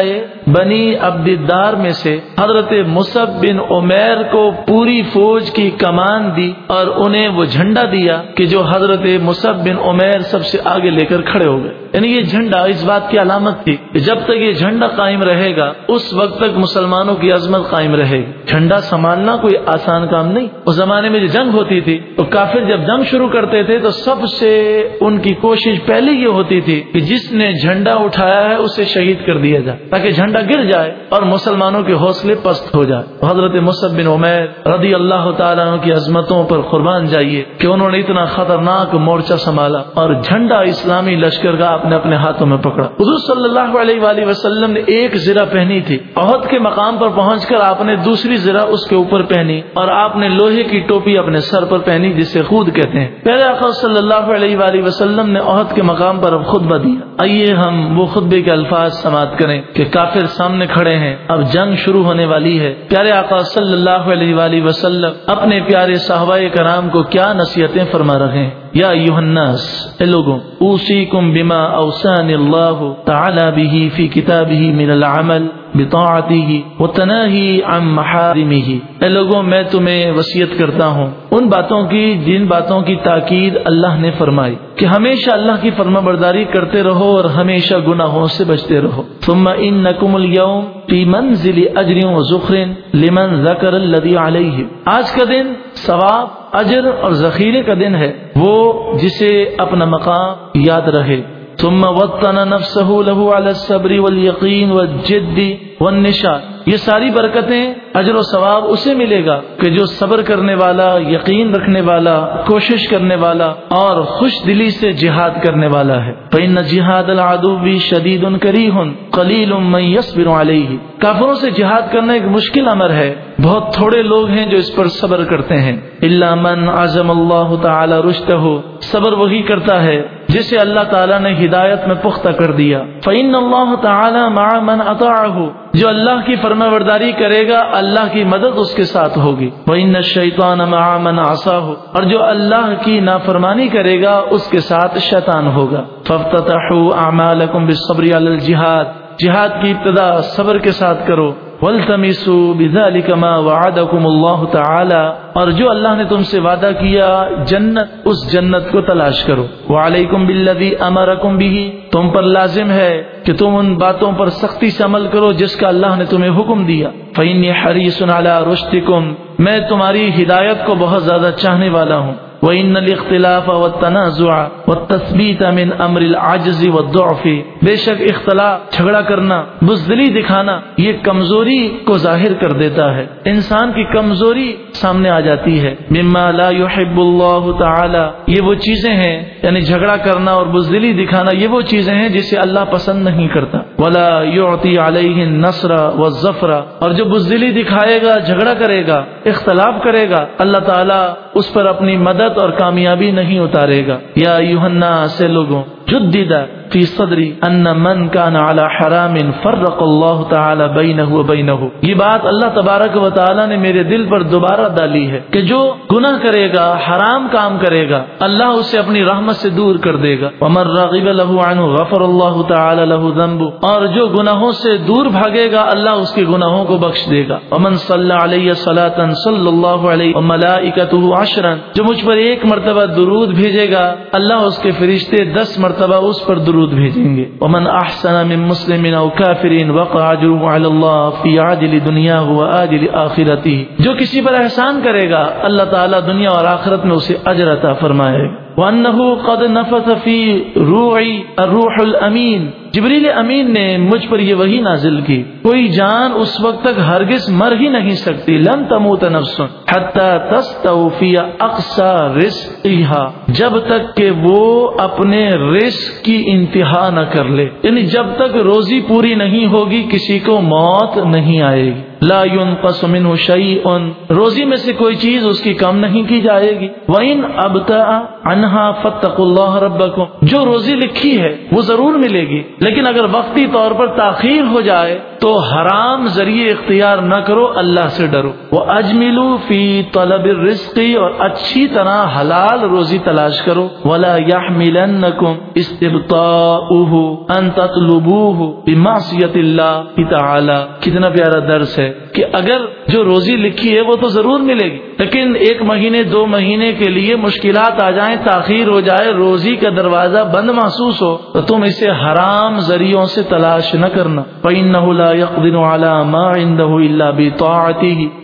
بنی ابدی دار میں سے حضرت مصب بن عمیر کو پوری فوج کی کمان دی اور انہیں وہ جھنڈا دیا کہ جو حضرت مصب بن عمیر سب سے آگے لے کر کھڑے ہو گئے۔ یعنی یہ جھنڈا اس بات کی علامت تھی کہ جب تک یہ جھنڈا قائم رہے گا، اس وقت تک مسلمانوں کی عظمت قائم رہے گی۔ جھنڈا سنبھالنا کوئی آسان کام نہیں۔ اس زمانے میں جو جنگ ہوتی تھی، تو کافر جب جنگ شروع کرتے تھے، تو سب سے ان کی کوشش پہلے یہ ہوتی تھی کہ جس نے جھنڈا اٹھایا ہے، اسے شہید کر دیا جائے، تاکہ جھنڈا گر جائے اور مسلمانوں کے حوصلے پست ہو جائے۔ حضرت مصب بن عمیر رضی اللہ تعالیٰ کی عظمتوں پر قربان جائیے کہ انہوں نے اتنا خطرناک مورچہ سنبھالا اور جھنڈا اسلامی لشکر کا اپنے اپنے ہاتھوں میں پکڑا۔ حضور صلی اللہ علیہ وآلہ وسلم نے ایک زرہ پہنی تھی۔ عہد کے مقام پر پہنچ کر آپ نے دوسری زرہ اس کے اوپر پہنی اور آپ نے لوہے کی ٹوپی اپنے سر پر پہنی جسے خود کہتے ہیں۔ پہلے آخر صلی اللہ علیہ وآلہ وسلم نے عہد کے مقام پر اب خطبہ دیا۔ آئیے ہم وہ خطبے کے الفاظ سماعت کریں کہ کافر سامنے کھڑے ہیں۔ اب جنگ شروع ہونے والی ہے۔ پیارے آقا صلی اللہ علیہ وآلہ وسلم، اپنے پیارے صحابہ کرام کو کیا نصیحتیں فرما رہے ہیں؟ یا الناس اے لوگوں، اوصیکم بما اوسان اللہ تعالی به فی کتابه من العمل بطاعته وتناہی عن محارمه اے لوگوں، میں تمہیں وصیت کرتا ہوں، ان باتوں کی جن باتوں کی تاکید اللہ نے فرمائی، کہ ہمیشہ اللہ کی فرما برداری کرتے رہو اور ہمیشہ گناہوں سے بچتے رہو۔ ثم انکم اليوم فی منزل اجر و ذخر لمن ذکر الذی علیہ۔ آج کا دن ثواب، اجر اور ذخیرے کا دن ہے، وہ جسے اپنا مقام یاد رہے۔ ثم وطن نفسه له على الصبر واليقين والجد والنشاط۔ یہ ساری برکتیں اجر و ثواب اسے ملے گا کہ جو صبر کرنے والا، یقین رکھنے والا، کوشش کرنے والا اور خوش دلی سے جہاد کرنے والا ہے۔ فإن جہاد العدو بھی شدید ان کری ہن کلیل یسبر علیہ کافروں سے جہاد کرنا ایک مشکل امر ہے۔ بہت تھوڑے لوگ ہیں جو اس پر صبر کرتے ہیں۔ اللہ من اعظم اللہ تعالی رشتہ ہو صبر وہی کرتا ہے جسے اللہ تعالیٰ نے ہدایت میں پختہ کر دیا۔ فعین اللہ تعالیٰ مع من اطاعه جو اللہ کی فرما برداری کرے گا، اللہ کی مدد اس کے ساتھ ہوگی۔ وَإِنَّ الشَّيْطَانَ مَعَ مَنْ عَصَاهُ۔ اور جو اللہ کی نافرمانی کرے گا، اس کے ساتھ شیطان ہوگا۔ فَافْتَتَحُوا أَعْمَالَكُمْ بِالصَّبْرِ عَلَى الْجِهَادِ۔ جہاد کی ابتدا صبر کے ساتھ کرو۔ ولتمسوا بذلك ما وعدكم الله تعالی اور جو اللہ نے تم سے وعدہ کیا، جنت، اس جنت کو تلاش کرو۔ وعلیکم بالذی امرکم به۔ تم پر لازم ہے کہ تم ان باتوں پر سختی سے عمل کرو جس کا اللہ نے تمہیں حکم دیا۔ فینی حریص علی رشدکم میں تمہاری ہدایت کو بہت زیادہ چاہنے والا ہوں۔ وَإِنَّ الْإِخْتِلَافَ وَالتَّنَازُعَ وَالتَّثْبِيتَ مِنْ أَمْرِ الْعَجْزِ وَالضُّعْفِ بے شک اختلاف، جھگڑا کرنا، بزدلی دکھانا، یہ کمزوری کو ظاہر کر دیتا ہے۔ انسان کی کمزوری سامنے آ جاتی ہے۔ مما لا يحب اللہ تعالی یہ وہ چیزیں ہیں یعنی جھگڑا کرنا اور بزدلی دکھانا، یہ وہ چیزیں ہیں جسے اللہ پسند نہیں کرتا۔ ولا يعطي عليه النصر والظفر، اور جو بزدلی دکھائے گا، جھگڑا کرے گا، اختلاف کرے گا، اللہ تعالی اس پر اپنی مدد اور کامیابی نہیں اتارے گا۔ یا یوحنا سے لوگوں جدید فی صدری ان من کان علی حرام فرق اللہ تعالی بینہ و بینہ یہ بات اللہ تبارک و تعالی نے میرے دل پر دوبارہ ڈالی ہے کہ جو گناہ کرے گا، حرام کام کرے گا، اللہ اسے اپنی رحمت سے دور کر دے گا۔ ومن رغب له عنه غفر اللہ تعالی له ذنب اور جو گناہوں سے دور بھاگے گا، اللہ اس کے گناہوں کو بخش دے گا۔ ومن صلی علیہ صلاۃ صلی اللہ علیہ وملائکته عشرا۔ جو مجھ پر ایک مرتبہ درود بھیجے گا، اللہ اس کے فرشتے دس مرتبہ مرتبہ اس پر درود بھیجیں گے۔ ومن احسن من مسلم او کافر وقع اجره على الله في عاجل دنیا واجل اخرته جو کسی پر احسان کرے گا، اللہ تعالی دنیا اور آخرت میں اسے اجر عطا فرمائے۔ گا وانه قد نفث في روعي الروح الامین جبریل امین نے مجھ پر یہ وہی نازل کی۔ کوئی جان اس وقت تک ہرگز مر ہی نہیں سکتی۔ لن تموت نفس حتى تستوفي اقصى رزقها جب تک کہ وہ اپنے رزق کی انتہا نہ کر لے۔ یعنی جب تک روزی پوری نہیں ہوگی، کسی کو موت نہیں آئے گی۔ لا ينقص منه شيء. روزی میں سے کوئی چیز اس کی کم نہیں کی جائے گی. وَإِنْ أَبْتَعَ عَنْهَا فَاتَّقُوا اللَّهَ رَبَّكُمْ. جو روزی لکھی ہے، وہ ضرور ملے گی. لیکن اگر وقتی طور پر تاخیر ہو جائے، تو حرام ذریعے اختیار نہ کرو، اللہ سے ڈرو. وہ اجملو فی طلب الرزقی اور اچھی طرح حلال روزی تلاش کرو. ولا يحملنكم استبطاؤه ان تطلبوه بمعصیت اللہ تعالی کتنا پیارا درس ہے۔ کہ اگر جو روزی لکھی ہے وہ تو ضرور ملے گی، لیکن ایک مہینے، دو مہینے کے لیے مشکلات آ جائیں، تاخیر ہو جائے، روزی کا دروازہ بند محسوس ہو، تو تم اسے حرام ذریعوں سے تلاش نہ کرنا۔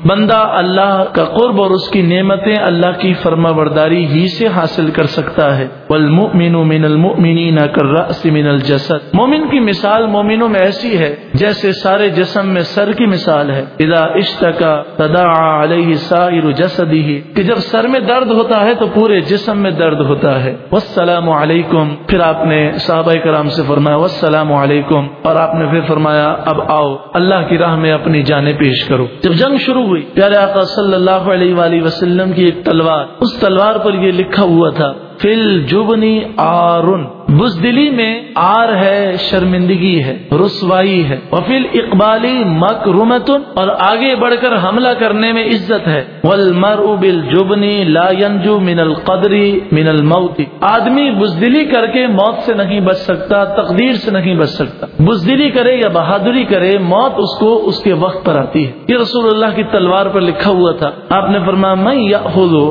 بندہ اللہ کا قرب اور اس کی نعمتیں اللہ کی فرما برداری ہی سے حاصل کر سکتا ہے۔ والمؤمن من المؤمنین كالرأس من الجسد۔ مومن کی مثال مومنوں میں ایسی ہے، جیسے سارے جسم میں سر کی مثال ہے۔ اذا اشتکا تداعا علیہ سائر جسدی کہ جب سر میں درد ہوتا ہے تو پورے جسم میں درد ہوتا ہے۔ والسلام علیکم پھر آپ نے صحابہ کرام سے فرمایا، والسلام علیکم اور آپ نے پھر فرمایا، اب آؤ، اللہ کی راہ میں اپنی جانیں پیش کرو۔ جب جنگ شروع ہوئی، پیارے آقا صلی اللہ علیہ وآلہ وسلم کی ایک تلوار، اس تلوار پر یہ لکھا ہوا تھا فل جبنی آرن بزدلی میں آر ہے، شرمندگی ہے، رسوائی ہے۔ وفیل اقبالی مک اور آگے بڑھ کر حملہ کرنے میں عزت ہے۔ ولمر بل جبنی لا من القدری من الموت۔ آدمی بزدلی کر کے موت سے نہیں بچ سکتا، تقدیر سے نہیں بچ سکتا۔ بزدلی کرے یا بہادری کرے، موت اس کو اس کے وقت پر آتی ہے۔ یہ رسول اللہ کی تلوار پر لکھا ہوا تھا۔ آپ نے فرمایا میں یا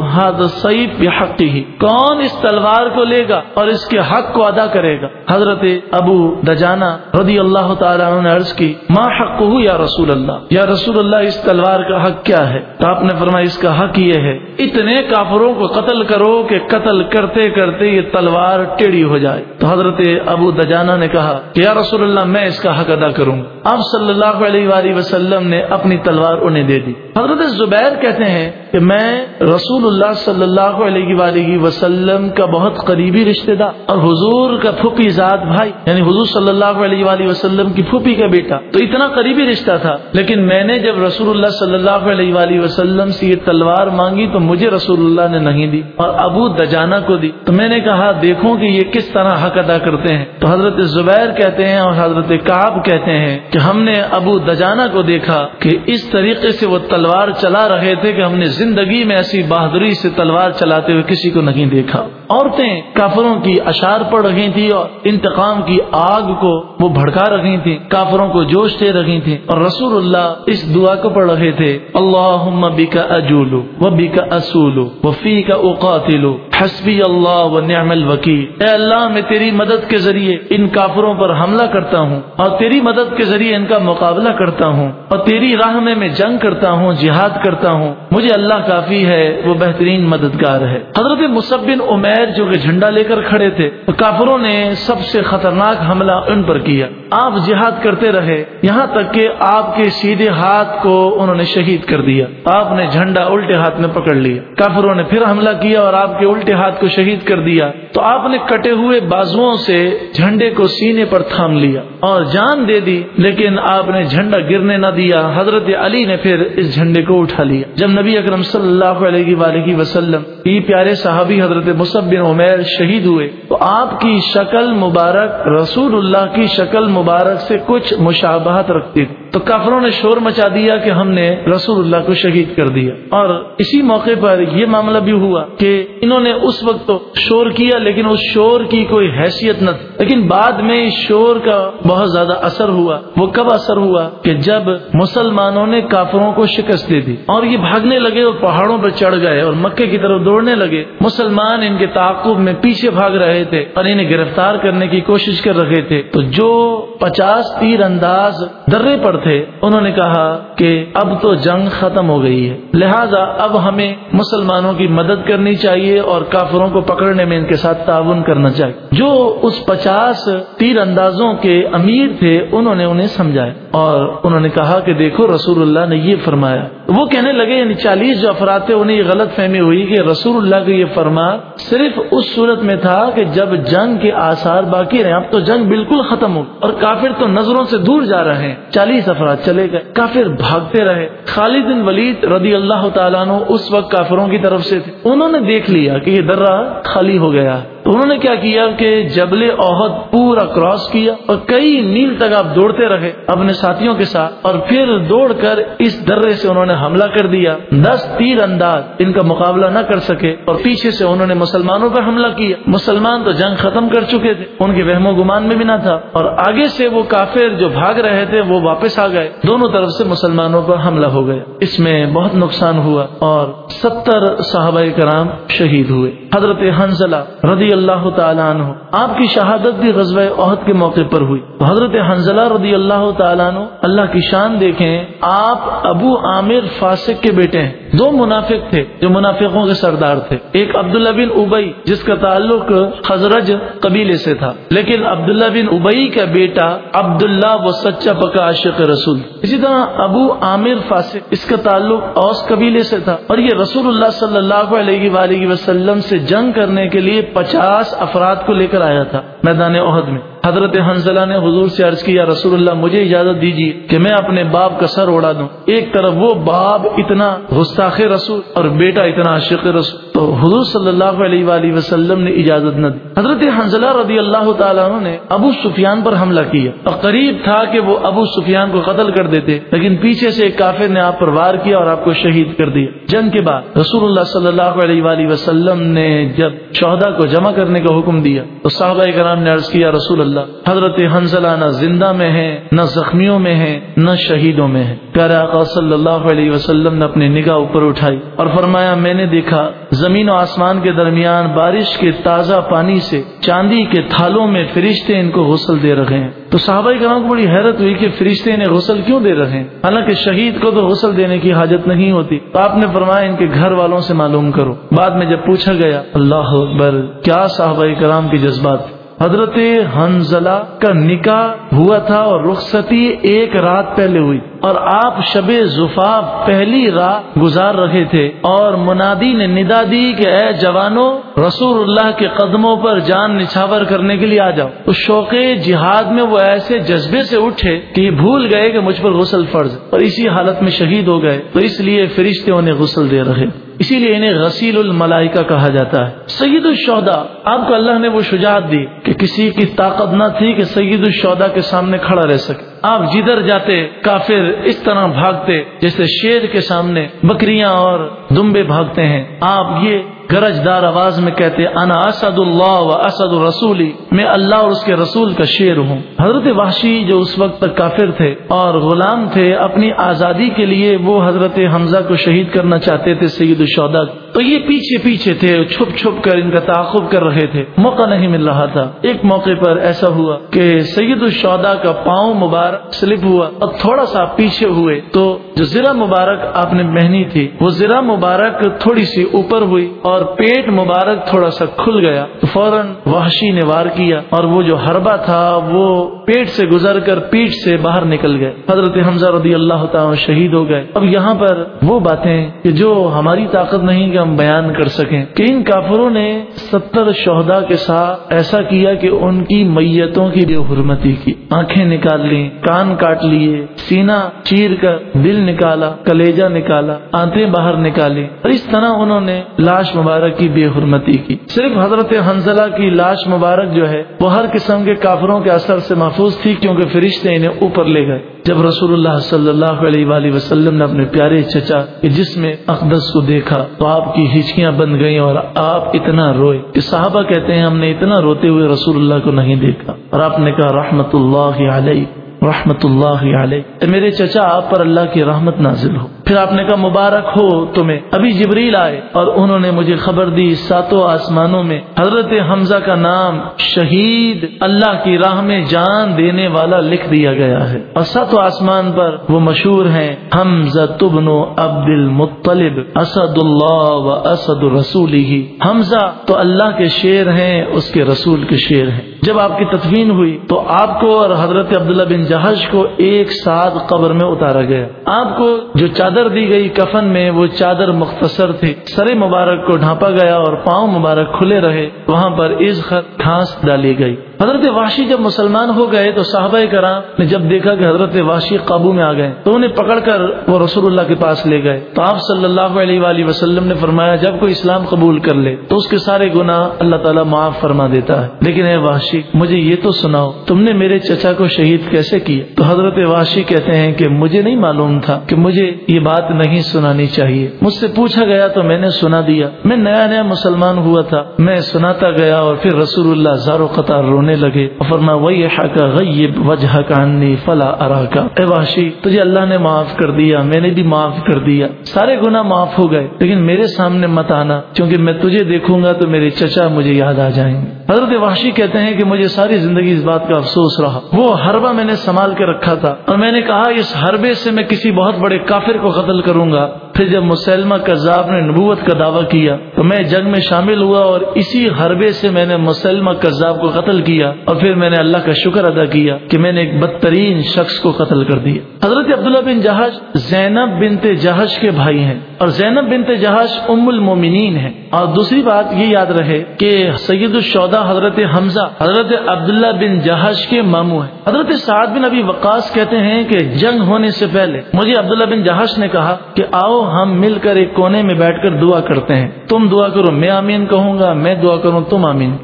ہاد سعید حقی کون اس تلوار کو لے گا اور اس کے حق کو ادا کرے گا۔ حضرت ابو دجانا رضی اللہ تعالیٰ نے عرض کی، ما حق ہو یا رسول اللہ؟ یا رسول اللہ، اس تلوار کا حق کیا ہے؟ تو آپ نے فرمایا، اس کا حق یہ ہے، اتنے کافروں کو قتل کرو کہ قتل کرتے کرتے یہ تلوار ٹیڑھی ہو جائے۔ تو حضرت ابو دجانا نے کہا کہ، یا رسول اللہ، میں اس کا حق ادا کروں گا۔ آپ صلی اللہ علیہ وآلہ وسلم نے اپنی تلوار انہیں دے دی۔ حضرت زبیر کہتے ہیں کہ، میں رسول اللہ صلی اللہ علیہ وآلہ وسلم کا بہت قریبی رشتہ دار اور حضور حضور کا پھوپھی ذات بھائی یعنی حضور صلی اللہ علیہ وآلہ وسلم کی پھوپھی کا بیٹا۔ تو اتنا قریبی رشتہ تھا، لیکن میں نے جب رسول اللہ صلی اللہ علیہ وآلہ وسلم سے یہ تلوار مانگی تو مجھے رسول اللہ نے نہیں دی اور ابو دجانا کو دی۔ تو میں نے کہا دیکھوں کہ یہ کس طرح حق ادا کرتے ہیں۔ تو حضرت زبیر کہتے ہیں اور حضرت کاب کہتے ہیں کہ ہم نے ابو دجانا کو دیکھا کہ اس طریقے سے وہ تلوار چلا رہے تھے کہ ہم نے زندگی میں ایسی بہادری سے تلوار چلاتے ہوئے کسی کو نہیں دیکھا۔ عورتیں کافروں کی اشار پڑ رہی تھی اور انتقام کی آگ کو وہ بھڑکا رہی تھی، کافروں کو جوش دے رہی تھی اور رسول اللہ اس دعا کو پڑھ رہے تھے اللہ بکا اجولو و بکا اصولو وفی کا اوقاتلو حسبی اللہ و نعم الوکیل۔ اے اللہ، میں تیری مدد کے ذریعے ان کافروں پر حملہ کرتا ہوں اور تیری مدد کے ذریعے ان کا مقابلہ کرتا ہوں اور تیری راہ میں میں جنگ کرتا ہوں، جہاد کرتا ہوں۔ مجھے اللہ کافی ہے، وہ بہترین مددگار ہے۔ حضرت مصبن عمیر جو کہ جھنڈا لے کر کھڑے تھے کافروں نے سب سے خطرناک حملہ ان پر کیا۔ آپ جہاد کرتے رہے، یہاں تک کہ آپ کے سیدھے ہاتھ کو انہوں نے شہید کر دیا۔ آپ نے جھنڈا الٹے ہاتھ میں پکڑ لیا۔ کافروں نے پھر حملہ کیا اور آپ کے الٹے ہاتھ کو شہید کر دیا۔ تو آپ نے کٹے ہوئے بازو سے جھنڈے کو سینے پر تھام لیا اور جان دے دی، لیکن آپ نے جھنڈا گرنے نہ دیا۔ حضرت علی نے پھر اس جھنڈے کو اٹھا لیا۔ جب نبی اکرم صلی اللہ علیہ وآلہ وسلم، یہ پیارے صحابی حضرت مصب بن عمیر شہید ہوئے، تو آپ کی شکل مبارک رسول اللہ کی شکل مبارک سے کچھ مشابہت رکھتی۔ تھی تو کافروں نے شور مچا دیا کہ ہم نے رسول اللہ کو شہید کر دیا۔ اور اسی موقع پر یہ معاملہ بھی ہوا کہ انہوں نے اس وقت تو شور کیا، لیکن اس شور کی کوئی حیثیت نہ تھی۔ لیکن بعد میں اس شور کا بہت زیادہ اثر ہوا۔ وہ کب اثر ہوا کہ جب مسلمانوں نے کافروں کو شکست دے دی اور یہ بھاگنے لگے اور پہاڑوں پر چڑھ گئے اور مکے کی طرف دوڑنے لگے۔ مسلمان ان کے تعاقب میں پیچھے بھاگ رہے تھے اور انہیں گرفتار کرنے کی کوشش کر رہے تھے۔ تو جو پچاس تیر انداز درے پر تھے، انہوں نے کہا کہ اب تو جنگ ختم ہو گئی ہے۔ لہذا اب ہمیں مسلمانوں کی مدد کرنی چاہیے اور کافروں کو پکڑنے میں ان کے ساتھ تعاون کرنا چاہیے۔ جو اس پچاس تیر اندازوں کے امیر تھے، انہوں نے انہیں سمجھایا اور انہوں نے کہا کہ دیکھو، رسول اللہ نے یہ فرمایا۔ وہ کہنے لگے یعنی چالیس جو افراد تھے، انہیں یہ غلط فہمی ہوئی کہ رسول اللہ کا یہ فرما صرف اس صورت میں تھا کہ جب جنگ کے آثار باقی رہے، اب تو جنگ بالکل ختم ہو اور کافر تو نظروں سے دور جا رہے ہیں۔ چالیس افراد چلے گئے۔ کافر بھاگتے رہے۔ خالد بن ولید رضی اللہ تعالیٰ عنہ اس وقت کافروں کی طرف سے تھے۔ انہوں نے دیکھ لیا کہ یہ درہ خالی ہو گیا۔ تو انہوں نے کیا کیا کہ جبل عہد پورا کراس کیا اور کئی میل تک آپ دوڑتے رہے اپنے ساتھیوں کے ساتھ اور پھر دوڑ کر اس درے سے انہوں نے حملہ کر دیا۔ دس تیر انداز ان کا مقابلہ نہ کر سکے اور پیچھے سے انہوں نے مسلمانوں پر حملہ کیا۔ مسلمان تو جنگ ختم کر چکے تھے، ان کے وہم و گمان میں بھی نہ تھا اور آگے سے وہ کافر جو بھاگ رہے تھے وہ واپس آ گئے۔ دونوں طرف سے مسلمانوں پر حملہ ہو گیا۔ اس میں بہت نقصان ہوا اور ستر صحابہ کرام شہید ہوئے۔ حضرت حنزلہ رضی اللہ اللہ تعالیٰ عنہ، آپ کی شہادت بھی غزوہ عہد کے موقع پر ہوئی۔ تو حضرت حنزلہ رضی اللہ تعالیٰ عنہ، اللہ کی شان دیکھیں، آپ ابو عامر فاسق کے بیٹے ہیں۔ دو منافق تھے جو منافقوں کے سردار تھے۔ ایک عبداللہ بن ابئی، جس کا تعلق خزرج قبیلے سے تھا۔ لیکن عبداللہ بن ابئی کا بیٹا عبداللہ وہ سچا پکا عاشق رسول۔ اسی طرح ابو عامر فاسق، اس کا تعلق اوس قبیلے سے تھا۔ اور یہ رسول اللہ صلی اللہ علیہ وآلہ وسلم سے جنگ کرنے کے لیے پچاس افراد کو لے کر آیا تھا میدان عہد میں۔ حضرت حنزلہ نے حضور سے عرض کیا رسول اللہ مجھے اجازت دیجیے کہ میں اپنے باپ کا سر اڑا دوں۔ ایک طرف وہ باپ اتنا غستاخ رسول اور بیٹا اتنا عاشق رسول۔ تو حضور صلی اللہ علیہ وآلہ وسلم نے اجازت نہ دی۔ حضرت حنزلہ رضی اللہ تعالیٰ عنہ نے ابو سفیان پر حملہ کیا اور قریب تھا کہ وہ ابو سفیان کو قتل کر دیتے، لیکن پیچھے سے ایک کافر نے آپ پر وار کیا اور آپ کو شہید کر دیا۔ جنگ کے بعد رسول اللہ صلی اللہ علیہ وآلہ وسلم نے جب شہدا کو جمع کرنے کا حکم دیا تو صحابہ کرام نے عرض کیا رسول اللہ، حضرت حنزلہ نہ زندہ میں ہے نہ زخمیوں میں ہے نہ شہیدوں میں ہے پیارے آقا صلی اللہ علیہ وسلم نے اپنی نگاہ اوپر اٹھائی اور فرمایا، میں نے دیکھا زمین و آسمان کے درمیان بارش کے تازہ پانی سے چاندی کے تھالوں میں فرشتے ان کو غسل دے رہے ہیں۔ تو صحابہ کرام کو بڑی حیرت ہوئی کہ فرشتے انہیں غسل کیوں دے رہے ہیں؟ حالانکہ شہید کو تو غسل دینے کی حاجت نہیں ہوتی۔ تو آپ نے فرمایا ان کے گھر والوں سے معلوم کرو۔ بعد میں جب پوچھا گیا، اللہ اکبر، کیا صحابہ کرام کے جذبات حضرت حنزلہ کا نکاح ہوا تھا اور رخصتی ایک رات پہلے ہوئی اور آپ شب زفاف پہلی رات گزار رہے تھے اور منادی نے ندا دی کہ اے جوانوں رسول اللہ کے قدموں پر جان نچھاور کرنے کے لیے آ جاؤ۔ اس شوق جہاد میں وہ ایسے جذبے سے اٹھے کہ یہ بھول گئے کہ مجھ پر غسل فرض اور اسی حالت میں شہید ہو گئے۔ تو اس لیے فرشتے انہیں غسل دے رہے۔ اسی لیے انہیں غسیل الملائکہ کہا جاتا ہے۔ سید الشہدا آپ کو اللہ نے وہ شجاعت دی کہ کسی کی طاقت نہ تھی کہ سید الشہدا کے سامنے کھڑا رہ سکے۔ آپ جدھر جاتے، کافر اس طرح بھاگتے جیسے شیر کے سامنے بکریاں اور دمبے بھاگتے ہیں۔ آپ یہ گرج دار آواز میں کہتے انا اسد اللہ و اسد رسولی میں اللہ اور اس کے رسول کا شیر ہوں۔ حضرت وحشی جو اس وقت تک کافر تھے اور غلام تھے، اپنی آزادی کے لیے وہ حضرت حمزہ کو شہید کرنا چاہتے تھے، سید الشودا تو یہ پیچھے پیچھے تھے، چھپ چھپ کر ان کا تعاقب کر رہے تھے۔ موقع نہیں مل رہا تھا۔ ایک موقع پر ایسا ہوا کہ سید الشودا کا پاؤں مبارک سلپ ہوا اور تھوڑا سا پیچھے ہوئے۔ تو جو زرا مبارک آپ نے مہنی تھی، وہ زرا مبارک تھوڑی سی اوپر ہوئی اور پیٹ مبارک تھوڑا سا کھل گیا۔ تو فوراً وحشی نے وار کیا اور وہ جو حربہ تھا، وہ پیٹ سے گزر کر پیٹ سے باہر نکل گئے۔ حضرت حمزہ رضی اللہ تعالی شہید ہو گئے۔ اب یہاں پر وہ باتیں کہ جو ہماری طاقت نہیں کہ ہم بیان کر سکیں کہ ان کافروں نے ستر شہدا کے ساتھ ایسا کیا کہ ان کی میتوں کی بے حرمتی کی۔ آنکھیں نکال لی کان کاٹ لیے سینا چیر کر دل نکالا کلیجا نکالا آنتے باہر نکالی اور اس طرح انہوں نے لاش مبارک کی بے حرمتی کی۔ صرف حضرت حنزلہ کی لاش مبارک جو ہے، وہ ہر قسم کے کافروں کے اثر سے محفوظ تھی کیونکہ فرشتے انہیں اوپر لے گئے۔ جب رسول اللہ صلی اللہ علیہ وآلہ وسلم نے اپنے پیارے چچا کے جس میں اقدس کو دیکھا تو آپ کی ہچکیاں بند گئیں اور آپ اتنا روئے کہ صحابہ کہتے ہیں ہم نے اتنا روتے ہوئے رسول اللہ کو نہیں دیکھا اور آپ نے کہا رحمت اللہ علیہ رحمت اللہ علیہ میرے چچا، آپ پر اللہ کی رحمت نازل ہو۔ پھر آپ نے کہا، مبارک ہو تمہیں. ابھی جبریل آئے اور انہوں نے مجھے خبر دی ساتوں آسمانوں میں، حضرت حمزہ کا نام شہید اللہ کی راہ میں جان دینے والا لکھ دیا گیا ہے۔ اور ساتوں آسمان پر وہ مشہور ہیں حمزہ تبن عبد المطلب اسد اللہ و اسد رسول ہی حمزہ تو اللہ کے شیر ہیں، اس کے رسول کے شیر ہیں۔ جب آپ کی تدفین ہوئی تو آپ کو اور حضرت عبداللہ بن جہاز کو ایک ساتھ قبر میں اتارا گیا۔ آپ کو جو چادر دی گئی کفن میں، وہ چادر مختصر تھی۔ سر مبارک کو ڈھانپا گیا اور پاؤں مبارک کھلے رہے۔ وہاں پر از خط گھاس ڈالی گئی۔ حضرت واشی جب مسلمان ہو گئے تو صحابہ کرام نے جب دیکھا کہ حضرت واشی قابو میں آ گئے تو انہیں پکڑ کر وہ رسول اللہ کے پاس لے گئے تو آپ صلی اللہ علیہ وآلہ وسلم نے فرمایا جب کوئی اسلام قبول کر لے تو اس کے سارے گناہ اللہ تعالیٰ معاف فرما دیتا ہے۔ لیکن اے واشی مجھے یہ تو سناؤ، تم نے میرے چچا کو شہید کیسے کیا؟ تو حضرت واشی کہتے ہیں کہ مجھے نہیں معلوم تھا کہ مجھے یہ بات نہیں سنانی چاہیے۔ مجھ سے پوچھا گیا تو میں نے سنا دیا۔ میں نیا نیا مسلمان ہوا تھا، میں سناتا گیا اور پھر رسول اللہ زارو قطار رونے لگے۔ فرما وہی کا غیب وجہ کا فلا ارا کا اے واشی تجھے اللہ نے معاف کر دیا، میں نے بھی معاف کر دیا۔ سارے گنا معاف ہو گئے، لیکن میرے سامنے مت آنا کیونکہ میں تجھے دیکھوں گا تو میرے چچا مجھے یاد آ جائیں گے۔ حضرت واشی کہتے ہیں کہ مجھے ساری زندگی اس بات کا افسوس رہا۔ وہ حربہ میں نے سنبھال کے رکھا تھا اور میں نے کہا، اس حربے سے میں کسی بہت بڑے کافر کو قتل کروں گا۔ پھر جب مسلمہ کذاب نے نبوت کا دعویٰ کیا تو میں جنگ میں شامل ہوا اور اسی حربے سے میں نے مسلمہ کذاب کو قتل کیا اور پھر میں نے اللہ کا شکر ادا کیا کہ میں نے ایک بدترین شخص کو قتل کر دیا۔ حضرت عبداللہ بن جہاز زینب بنت جہاز کے بھائی ہیں اور زینب بنت جہاز ام المومنین ہے اور دوسری بات یہ یاد رہے کہ سید الشودا حضرت حمزہ، حضرت عبداللہ بن جہاز کے ماموں ہیں۔ حضرت سعد بن ابی وقاص کہتے ہیں کہ جنگ ہونے سے پہلے مجھے عبداللہ بن جہاز نے کہا کہ آؤ ہم مل کر ایک کونے میں بیٹھ کر دعا کرتے ہیں۔ تم دعا کرو، میں آمین کہوں گا، میں دعا کروں، تم آمین۔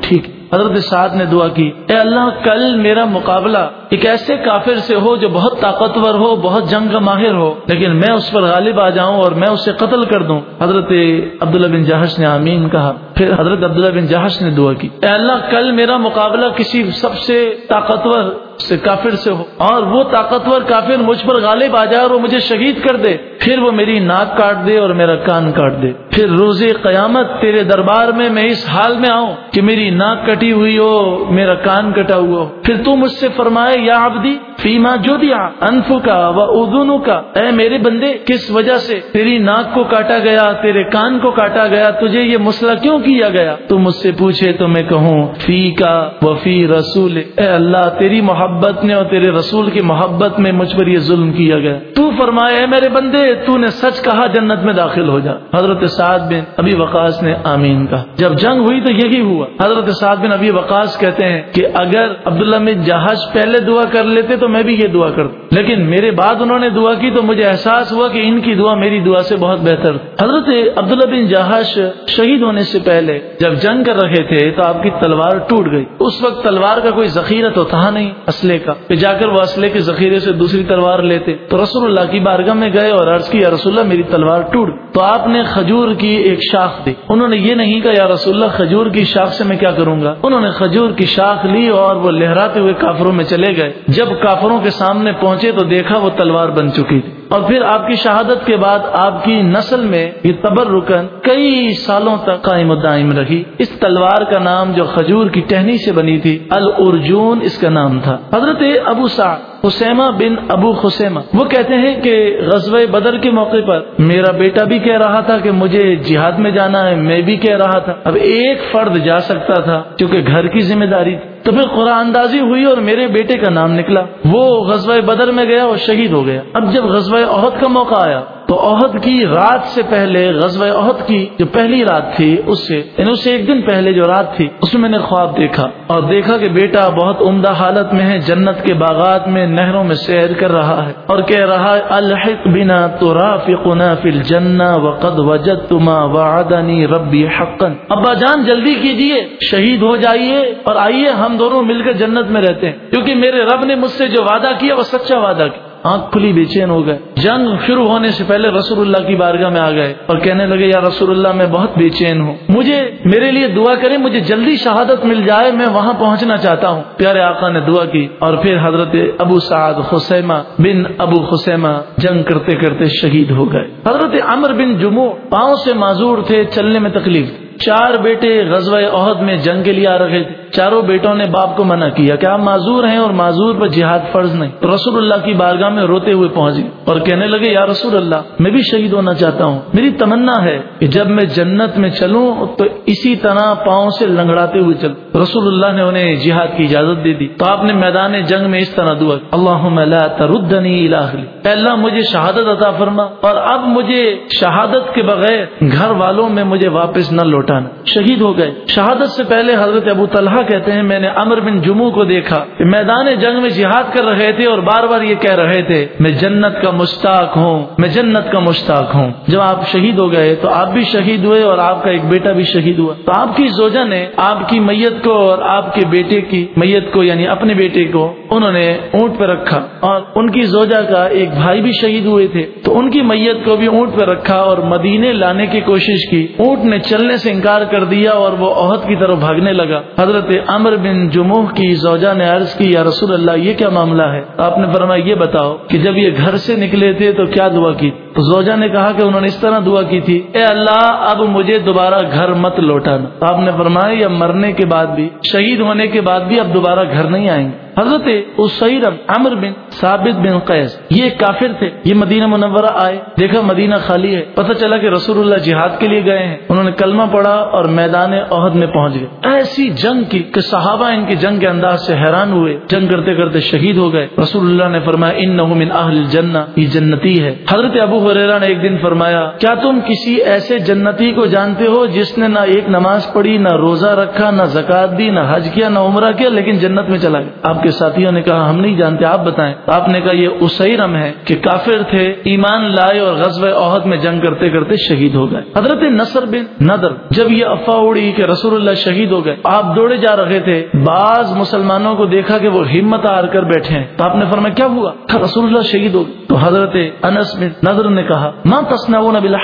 ٹھیک۔ حضرت سعد نے دعا کی، اے اللہ، کل میرا مقابلہ ایک ایسے کافر سے ہو جو بہت طاقتور ہو، بہت جنگ کا ماہر ہو، لیکن میں اس پر غالب آ جاؤں اور میں اسے قتل کر دوں۔ حضرت عبداللہ بن جہش نے آمین کہا۔ پھر حضرت عبداللہ بن جہش نے دعا کی۔ اے اللہ، کل میرا مقابلہ کسی سب سے طاقتور سے کافر سے ہو اور وہ طاقتور کافر مجھ پر غالب آ جائے اور وہ مجھے شہید کر دے، پھر وہ میری ناک کاٹ دے اور میرا کان کاٹ دے۔ پھر روز قیامت تیرے دربار میں میں اس حال میں آؤں کہ میری ناک کٹی ہوئی ہو، میرا کان کٹا ہوا ہو۔ پھر تو مجھ سے فرمائے، یا عبدی، فیما جو دیا انف کا و ادونوں کا اے میرے بندے، کس وجہ سے تیری ناک کو کاٹا گیا، تیرے کان کو کاٹا گیا، تجھے یہ مسئلہ کیوں کیا گیا؟ تو مجھ سے پوچھے تو میں کہوں فی کا و فی رسول، اے اللہ، تیری محبت محبت نے اور تیرے رسول کی محبت میں مجھ پر یہ ظلم کیا گیا۔ تو فرمائے اے میرے بندے، تو نے سچ کہا، جنت میں داخل ہو جا۔ حضرت سعد بن ابھی وقاص نے آمین کہا۔ جب جنگ ہوئی تو یہی ہوا۔ حضرت سعد بن ابھی وقاص کہتے ہیں کہ اگر عبداللہ میں جہاز پہلے دعا کر لیتے تو میں بھی یہ دعا کرتا۔ لیکن میرے بعد انہوں نے دعا کی تو مجھے احساس ہوا کہ ان کی دعا میری دعا سے بہت بہتر۔ حضرت عبداللہ بن جہاز شہید ہونے سے پہلے جب جنگ کر رہے تھے تو آپ کی تلوار ٹوٹ گئی۔ اس وقت تلوار کا کوئی ذخیرہ تو تھا نہیں۔ اسلحے کا۔ پھر جا کر وہ اسلحے کے ذخیرے سے دوسری تلوار لیتے۔ تو رسول اللہ کی بارگاہ میں گئے اور عرض کی، یا رسول اللہ، میری تلوار ٹوٹ۔ تو آپ نے کھجور کی ایک شاخ دی۔ انہوں نے یہ نہیں کہا، یا رسول اللہ، کھجور کی شاخ سے میں کیا کروں گا؟ انہوں نے کھجور کی شاخ لی اور وہ لہراتے ہوئے کافروں میں چلے گئے۔ جب کافروں کے سامنے پہنچے تو دیکھا وہ تلوار بن چکی تھی۔ اور پھر آپ کی شہادت کے بعد آپ کی نسل میں یہ تبر رکن کئی سالوں تک قائم و دائم رہی۔ اس تلوار کا نام جو کھجور کی ٹہنی سے بنی تھی، الارجون اس کا نام تھا۔ حضرت ابو سعد حسیمہ بن ابو خسیمہ وہ کہتے ہیں کہ غزوہ بدر کے موقع پر میرا بیٹا بھی کہہ رہا تھا کہ مجھے جہاد میں جانا ہے، میں بھی کہہ رہا تھا۔ اب ایک فرد جا سکتا تھا کیونکہ گھر کی ذمہ داری تھی۔ تو پھر قرآن اندازی ہوئی اور میرے بیٹے کا نام نکلا۔ وہ غزوہ بدر میں گیا اور شہید ہو گیا۔ اب جب غزوہ عہد کا موقع آیا تو عہد کی رات سے پہلے، غزوہ عہد کی جو پہلی رات تھی، اس سے یعنی اس سے ایک دن پہلے جو رات تھی، اس میں میں نے خواب دیکھا اور دیکھا کہ بیٹا بہت عمدہ حالت میں ہے، جنت کے باغات میں، نہروں میں سیر کر رہا ہے اور کہہ رہا ہے، الحق بنا تو رافقنا فی الجنہ وقد وجدتما وعدنی ربی حقا. ابا جان، جلدی کیجیے، شہید ہو جائیے اور آئیے، ہم دونوں مل کر جنت میں رہتے ہیں، کیونکہ میرے رب نے مجھ سے جو وعدہ کیا، وہ سچا وعدہ کیا۔ آنکھ کھلی بے چین ہو گئے۔ جنگ شروع ہونے سے پہلے رسول اللہ کی بارگاہ میں آ گئے اور کہنے لگے، یا رسول اللہ میں بہت بے چین ہوں۔ مجھے، میرے لیے دعا کریں، مجھے جلدی شہادت مل جائے، میں وہاں پہنچنا چاہتا ہوں۔ پیارے آقا نے دعا کی اور پھر حضرت ابو سعد خسیمہ بن ابو خسیمہ جنگ کرتے کرتے شہید ہو گئے۔ حضرت عمر بن جمو پاؤں سے معذور تھے، چلنے میں تکلیف۔ چار بیٹے غزوہ عہد میں جنگ کے لیے آ رہے تھے۔ چاروں بیٹوں نے باپ کو منع کیا کہ آپ معذور ہیں اور معذور پر جہاد فرض نہیں۔ رسول اللہ کی بارگاہ میں روتے ہوئے پہنچ گئے اور کہنے لگے، یا رسول اللہ، میں بھی شہید ہونا چاہتا ہوں۔ میری تمنا ہے کہ جب میں جنت میں چلوں تو اسی طرح پاؤں سے لنگڑاتے ہوئے چل رسول اللہ نے انہیں جہاد کی اجازت دے دی۔ تو آپ نے میدان جنگ میں اس طرح دعا اللہ تردنی اللہ، مجھے شہادت عطا فرما اور اب مجھے شہادت کے بغیر گھر والوں میں مجھے واپس نہ لوٹانا۔ شہید ہو گئے۔ شہادت سے پہلے حضرت ابو طلحہ کہتے ہیں، میں نے امر بن جموں کو دیکھا میدان جنگ میں جہاد کر رہے تھے اور بار بار یہ کہہ رہے تھے، میں جنت کا مشتاق ہوں، میں جنت کا مشتاق ہوں۔ جب آپ شہید ہو گئے تو آپ بھی شہید ہوئے اور آپ کا ایک بیٹا بھی شہید ہوا۔ تو آپ کی زوجہ نے آپ کی میت کو اور آپ کے بیٹے کی میت کو یعنی اپنے بیٹے کو انہوں نے اونٹ پہ رکھا اور ان کی زوجہ کا ایک بھائی بھی شہید ہوئے تھے۔ تو ان کی میت کو بھی اونٹ پہ رکھا اور مدینے لانے کی کوشش کی۔ اونٹ نے چلنے سے انکار کر دیا اور وہ عہد کی طرف بھاگنے لگا۔ حضرت امر بن جموح کی زوجہ نے عرض کی، یا رسول اللہ، یہ کیا معاملہ ہے؟ آپ نے فرمایا، یہ بتاؤ کہ جب یہ گھر سے نکلے تھے تو کیا دعا کی؟ تو زوجہ نے کہا کہ انہوں نے اس طرح دعا کی تھی، اے اللہ، اب مجھے دوبارہ گھر مت لوٹانا۔ آپ نے فرمایا، یا مرنے کے بعد بھی، شہید ہونے کے بعد بھی اب دوبارہ گھر نہیں آئیں گے۔ حضرت اسیر عمر بن ثابت بن قیس، یہ کافر تھے، یہ مدینہ منورہ آئے، دیکھا مدینہ خالی ہے، پتہ چلا کہ رسول اللہ جہاد کے لیے گئے ہیں، انہوں نے کلمہ پڑھا اور میدان عہد میں پہنچ گئے۔ ایسی جنگ کی کہ صحابہ ان کی جنگ کے انداز سے حیران ہوئے، جنگ کرتے کرتے شہید ہو گئے۔ رسول اللہ نے فرمایا ان من اہل جنہ یہ جنتی ہے۔ حضرت ابو حریرا نے ایک دن فرمایا، کیا تم کسی ایسے جنتی کو جانتے ہو جس نے نہ ایک نماز پڑھی، نہ روزہ رکھا، نہ زکات دی، نہ حج کیا، نہ عمرہ کیا، لیکن جنت میں چلا گیا؟ آپ کے ساتھیوں نے کہا، ہم نہیں جانتے، آپ بتائیں۔ آپ نے کہا، یہ اسیرم ہے کہ کافر تھے، ایمان لائے اور غزب عہد میں جنگ کرتے کرتے شہید ہو گئے۔ حضرت نصر بن ندر، جب یہ افواہ اڑی کہ رسول اللہ شہید ہو گئے، آپ دوڑے جا رہے تھے، بعض مسلمانوں کو دیکھا کہ وہ ہمت ہار کر بیٹھے ہیں۔ تو آپ نے فرمایا، کیا ہوا؟ رسول اللہ شہید ہو گئے۔ تو حضرت انس بن نظر نے کہا ماں تسنا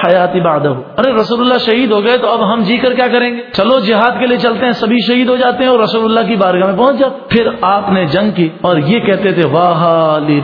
حیاتی باد ارے، رسول اللہ شہید ہو گئے تو اب ہم جی کر کیا کریں گے؟ چلو، جہاد کے لیے چلتے ہیں، سبھی شہید ہو جاتے ہیں اور رسول اللہ کی بارگاہ میں پہنچ جاتے پھر آپ نے جنگ کی اور یہ کہتے تھے واہ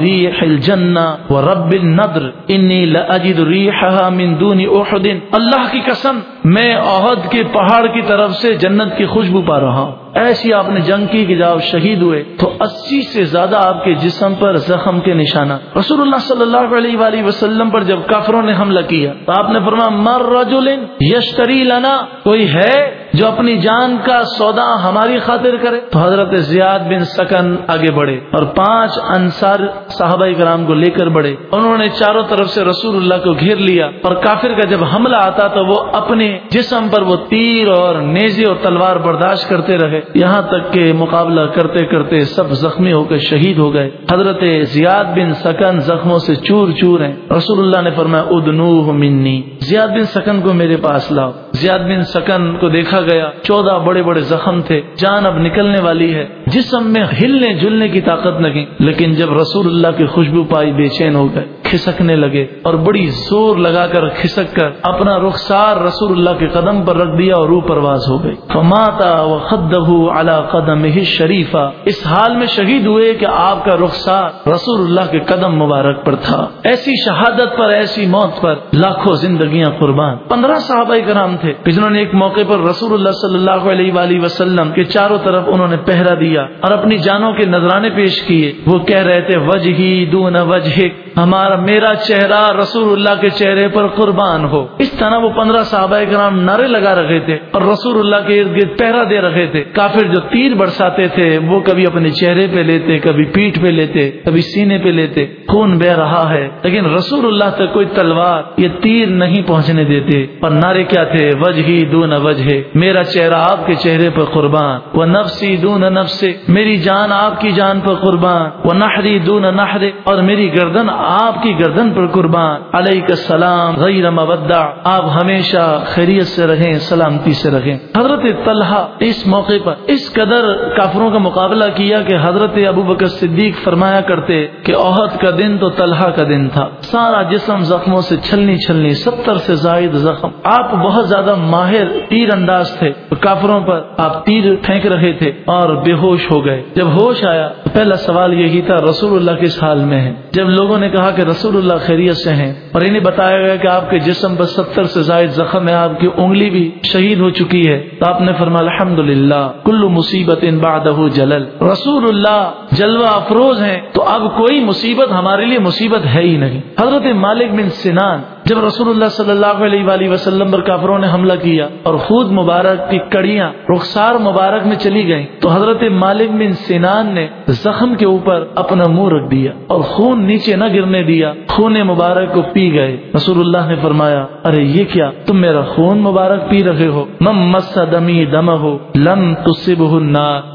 ریح الجنہ و رب الندر انی لاجد ریحها من دون احد۔ اللہ کی قسم میں عہد کے پہاڑ کی طرف سے جنت کی خوشبو پا رہا ہوں۔ ایسی آپ نے جنگ کی کہ جب آپ شہید ہوئے، تو اسی سے زیادہ آپ کے جسم پر زخم کے نشانہ۔ رسول اللہ صلی اللہ علیہ وآلہ وسلم پر جب کافروں نے حملہ کیا، تو آپ نے فرمایا، مر رجل یشتری لنا، کوئی ہے جو اپنی جان کا سودا ہماری خاطر کرے؟ تو حضرت زیاد بن سکن آگے بڑھے اور پانچ انصار صحابہ کرام کو لے کر بڑھے۔ انہوں نے چاروں طرف سے رسول اللہ کو گھیر لیا اور کافر کا جب حملہ آتا تو وہ اپنے جسم پر وہ تیر اور نیزے اور تلوار برداشت کرتے رہے۔ یہاں تک کہ مقابلہ کرتے کرتے سب زخمی ہو کر شہید ہو گئے۔ حضرت زیاد بن سکن زخموں سے چور چور ہیں۔ رسول اللہ نے فرمایا ادنو منی۔ زیاد بن سکن کو میرے پاس لاؤ۔ زیاد بن سکن کو دیکھا گیا۔ چودہ بڑے بڑے زخم تھے۔ جان اب نکلنے والی ہے۔ جسم میں ہلنے جلنے کی طاقت لگی۔ لیکن جب رسول اللہ کی خوشبو پائی بے چین ہو گئے، کھسکنے لگے اور بڑی زور لگا کر کھسک کر اپنا رخسار رسول اللہ کے قدم پر رکھ دیا اور روح پرواز ہو گئی۔ فماتا و خدہ اعلی قدم ہی شریفہ اس حال میں شہید ہوئے کہ آپ کا رخسار رسول اللہ کے قدم مبارک پر تھا۔ ایسی شہادت پر، ایسی موت پر لاکھوں زندگیاں قربان۔ پندرہ صحابہ کرام تھے، جنہوں نے ایک موقع پر رسول اللہ صلی اللہ علیہ وآلہ وسلم کے چاروں طرف انہوں نے پہرا دیا۔ اور اپنی جانوں کے نذرانے پیش کیے۔ وہ کہہ رہے تھے وجہ ہی دون وجہ ہمارا میرا چہرہ رسول اللہ کے چہرے پر قربان ہو۔ اس طرح وہ پندرہ صحابہ کرام نعرے لگا رہے تھے اور رسول اللہ کے ارد گرد پہرا دے رہے تھے۔ کافر جو تیر برساتے تھے، وہ کبھی اپنے چہرے پہ لیتے، کبھی پیٹ پہ لیتے، کبھی سینے پہ لیتے۔ خون بہ رہا ہے۔ لیکن رسول اللہ تک کوئی تلوار یہ تیر نہیں پہنچنے دیتے۔ اور نعرے کیا تھے؟ وجہ ہی دون وجہ میرا چہرہ آپ کے چہرے پر قربان۔ وہ نفسی دون نفس میری جان آپ کی جان پر قربان وہ نہری دون نہرے اور میری گردن آپ کی گردن پر قربان۔ علیہ السلام غیر مودع، آپ ہمیشہ خیریت سے رہیں، سلامتی سے رہیں۔ حضرت طلحہ اس موقع پر اس قدر کافروں کا مقابلہ کیا کہ حضرت ابو بکر صدیق فرمایا کرتے کہ عہد کا دن تو طلحہ کا دن تھا۔ سارا جسم زخموں سے چھلنی چھلنی، ستر سے زائد زخم۔ آپ بہت زیادہ ماہر تیر انداز تھے۔ کافروں پر آپ تیر پھینک رہے تھے اور بے ہوش ہو گئے۔ جب ہوش آیا پہلا سوال یہی تھا، رسول اللہ کس حال میں ہے جب لوگوں نے کہا کہ رسول اللہ خیریت سے ہیں اور انہیں بتایا گیا کہ آپ کے جسم پر ستر سے زائد زخم ہے آپ کی انگلی بھی شہید ہو چکی ہے، تو آپ نے فرمایا الحمد للہ کلو مصیبت ان باد جلل۔ رسول اللہ جلوہ افروز ہیں، تو اب کوئی مصیبت ہمارے لیے مصیبت ہے ہی نہیں۔ حضرت مالک بن سنان جب رسول اللہ صلی اللہ علیہ وآلہ وسلم پر کافروں نے حملہ کیا اور خود مبارک کی کڑیاں رخسار مبارک میں چلی گئیں، تو حضرت مالک بن سنان نے زخم کے اوپر اپنا منہ رکھ دیا اور خون نیچے نہ گرنے دیا، خون مبارک کو پی گئے۔ رسول اللہ نے فرمایا، ارے یہ کیا؟ تم میرا خون مبارک پی رہے ہو۔ مم مس دمی دم ہو لم تصب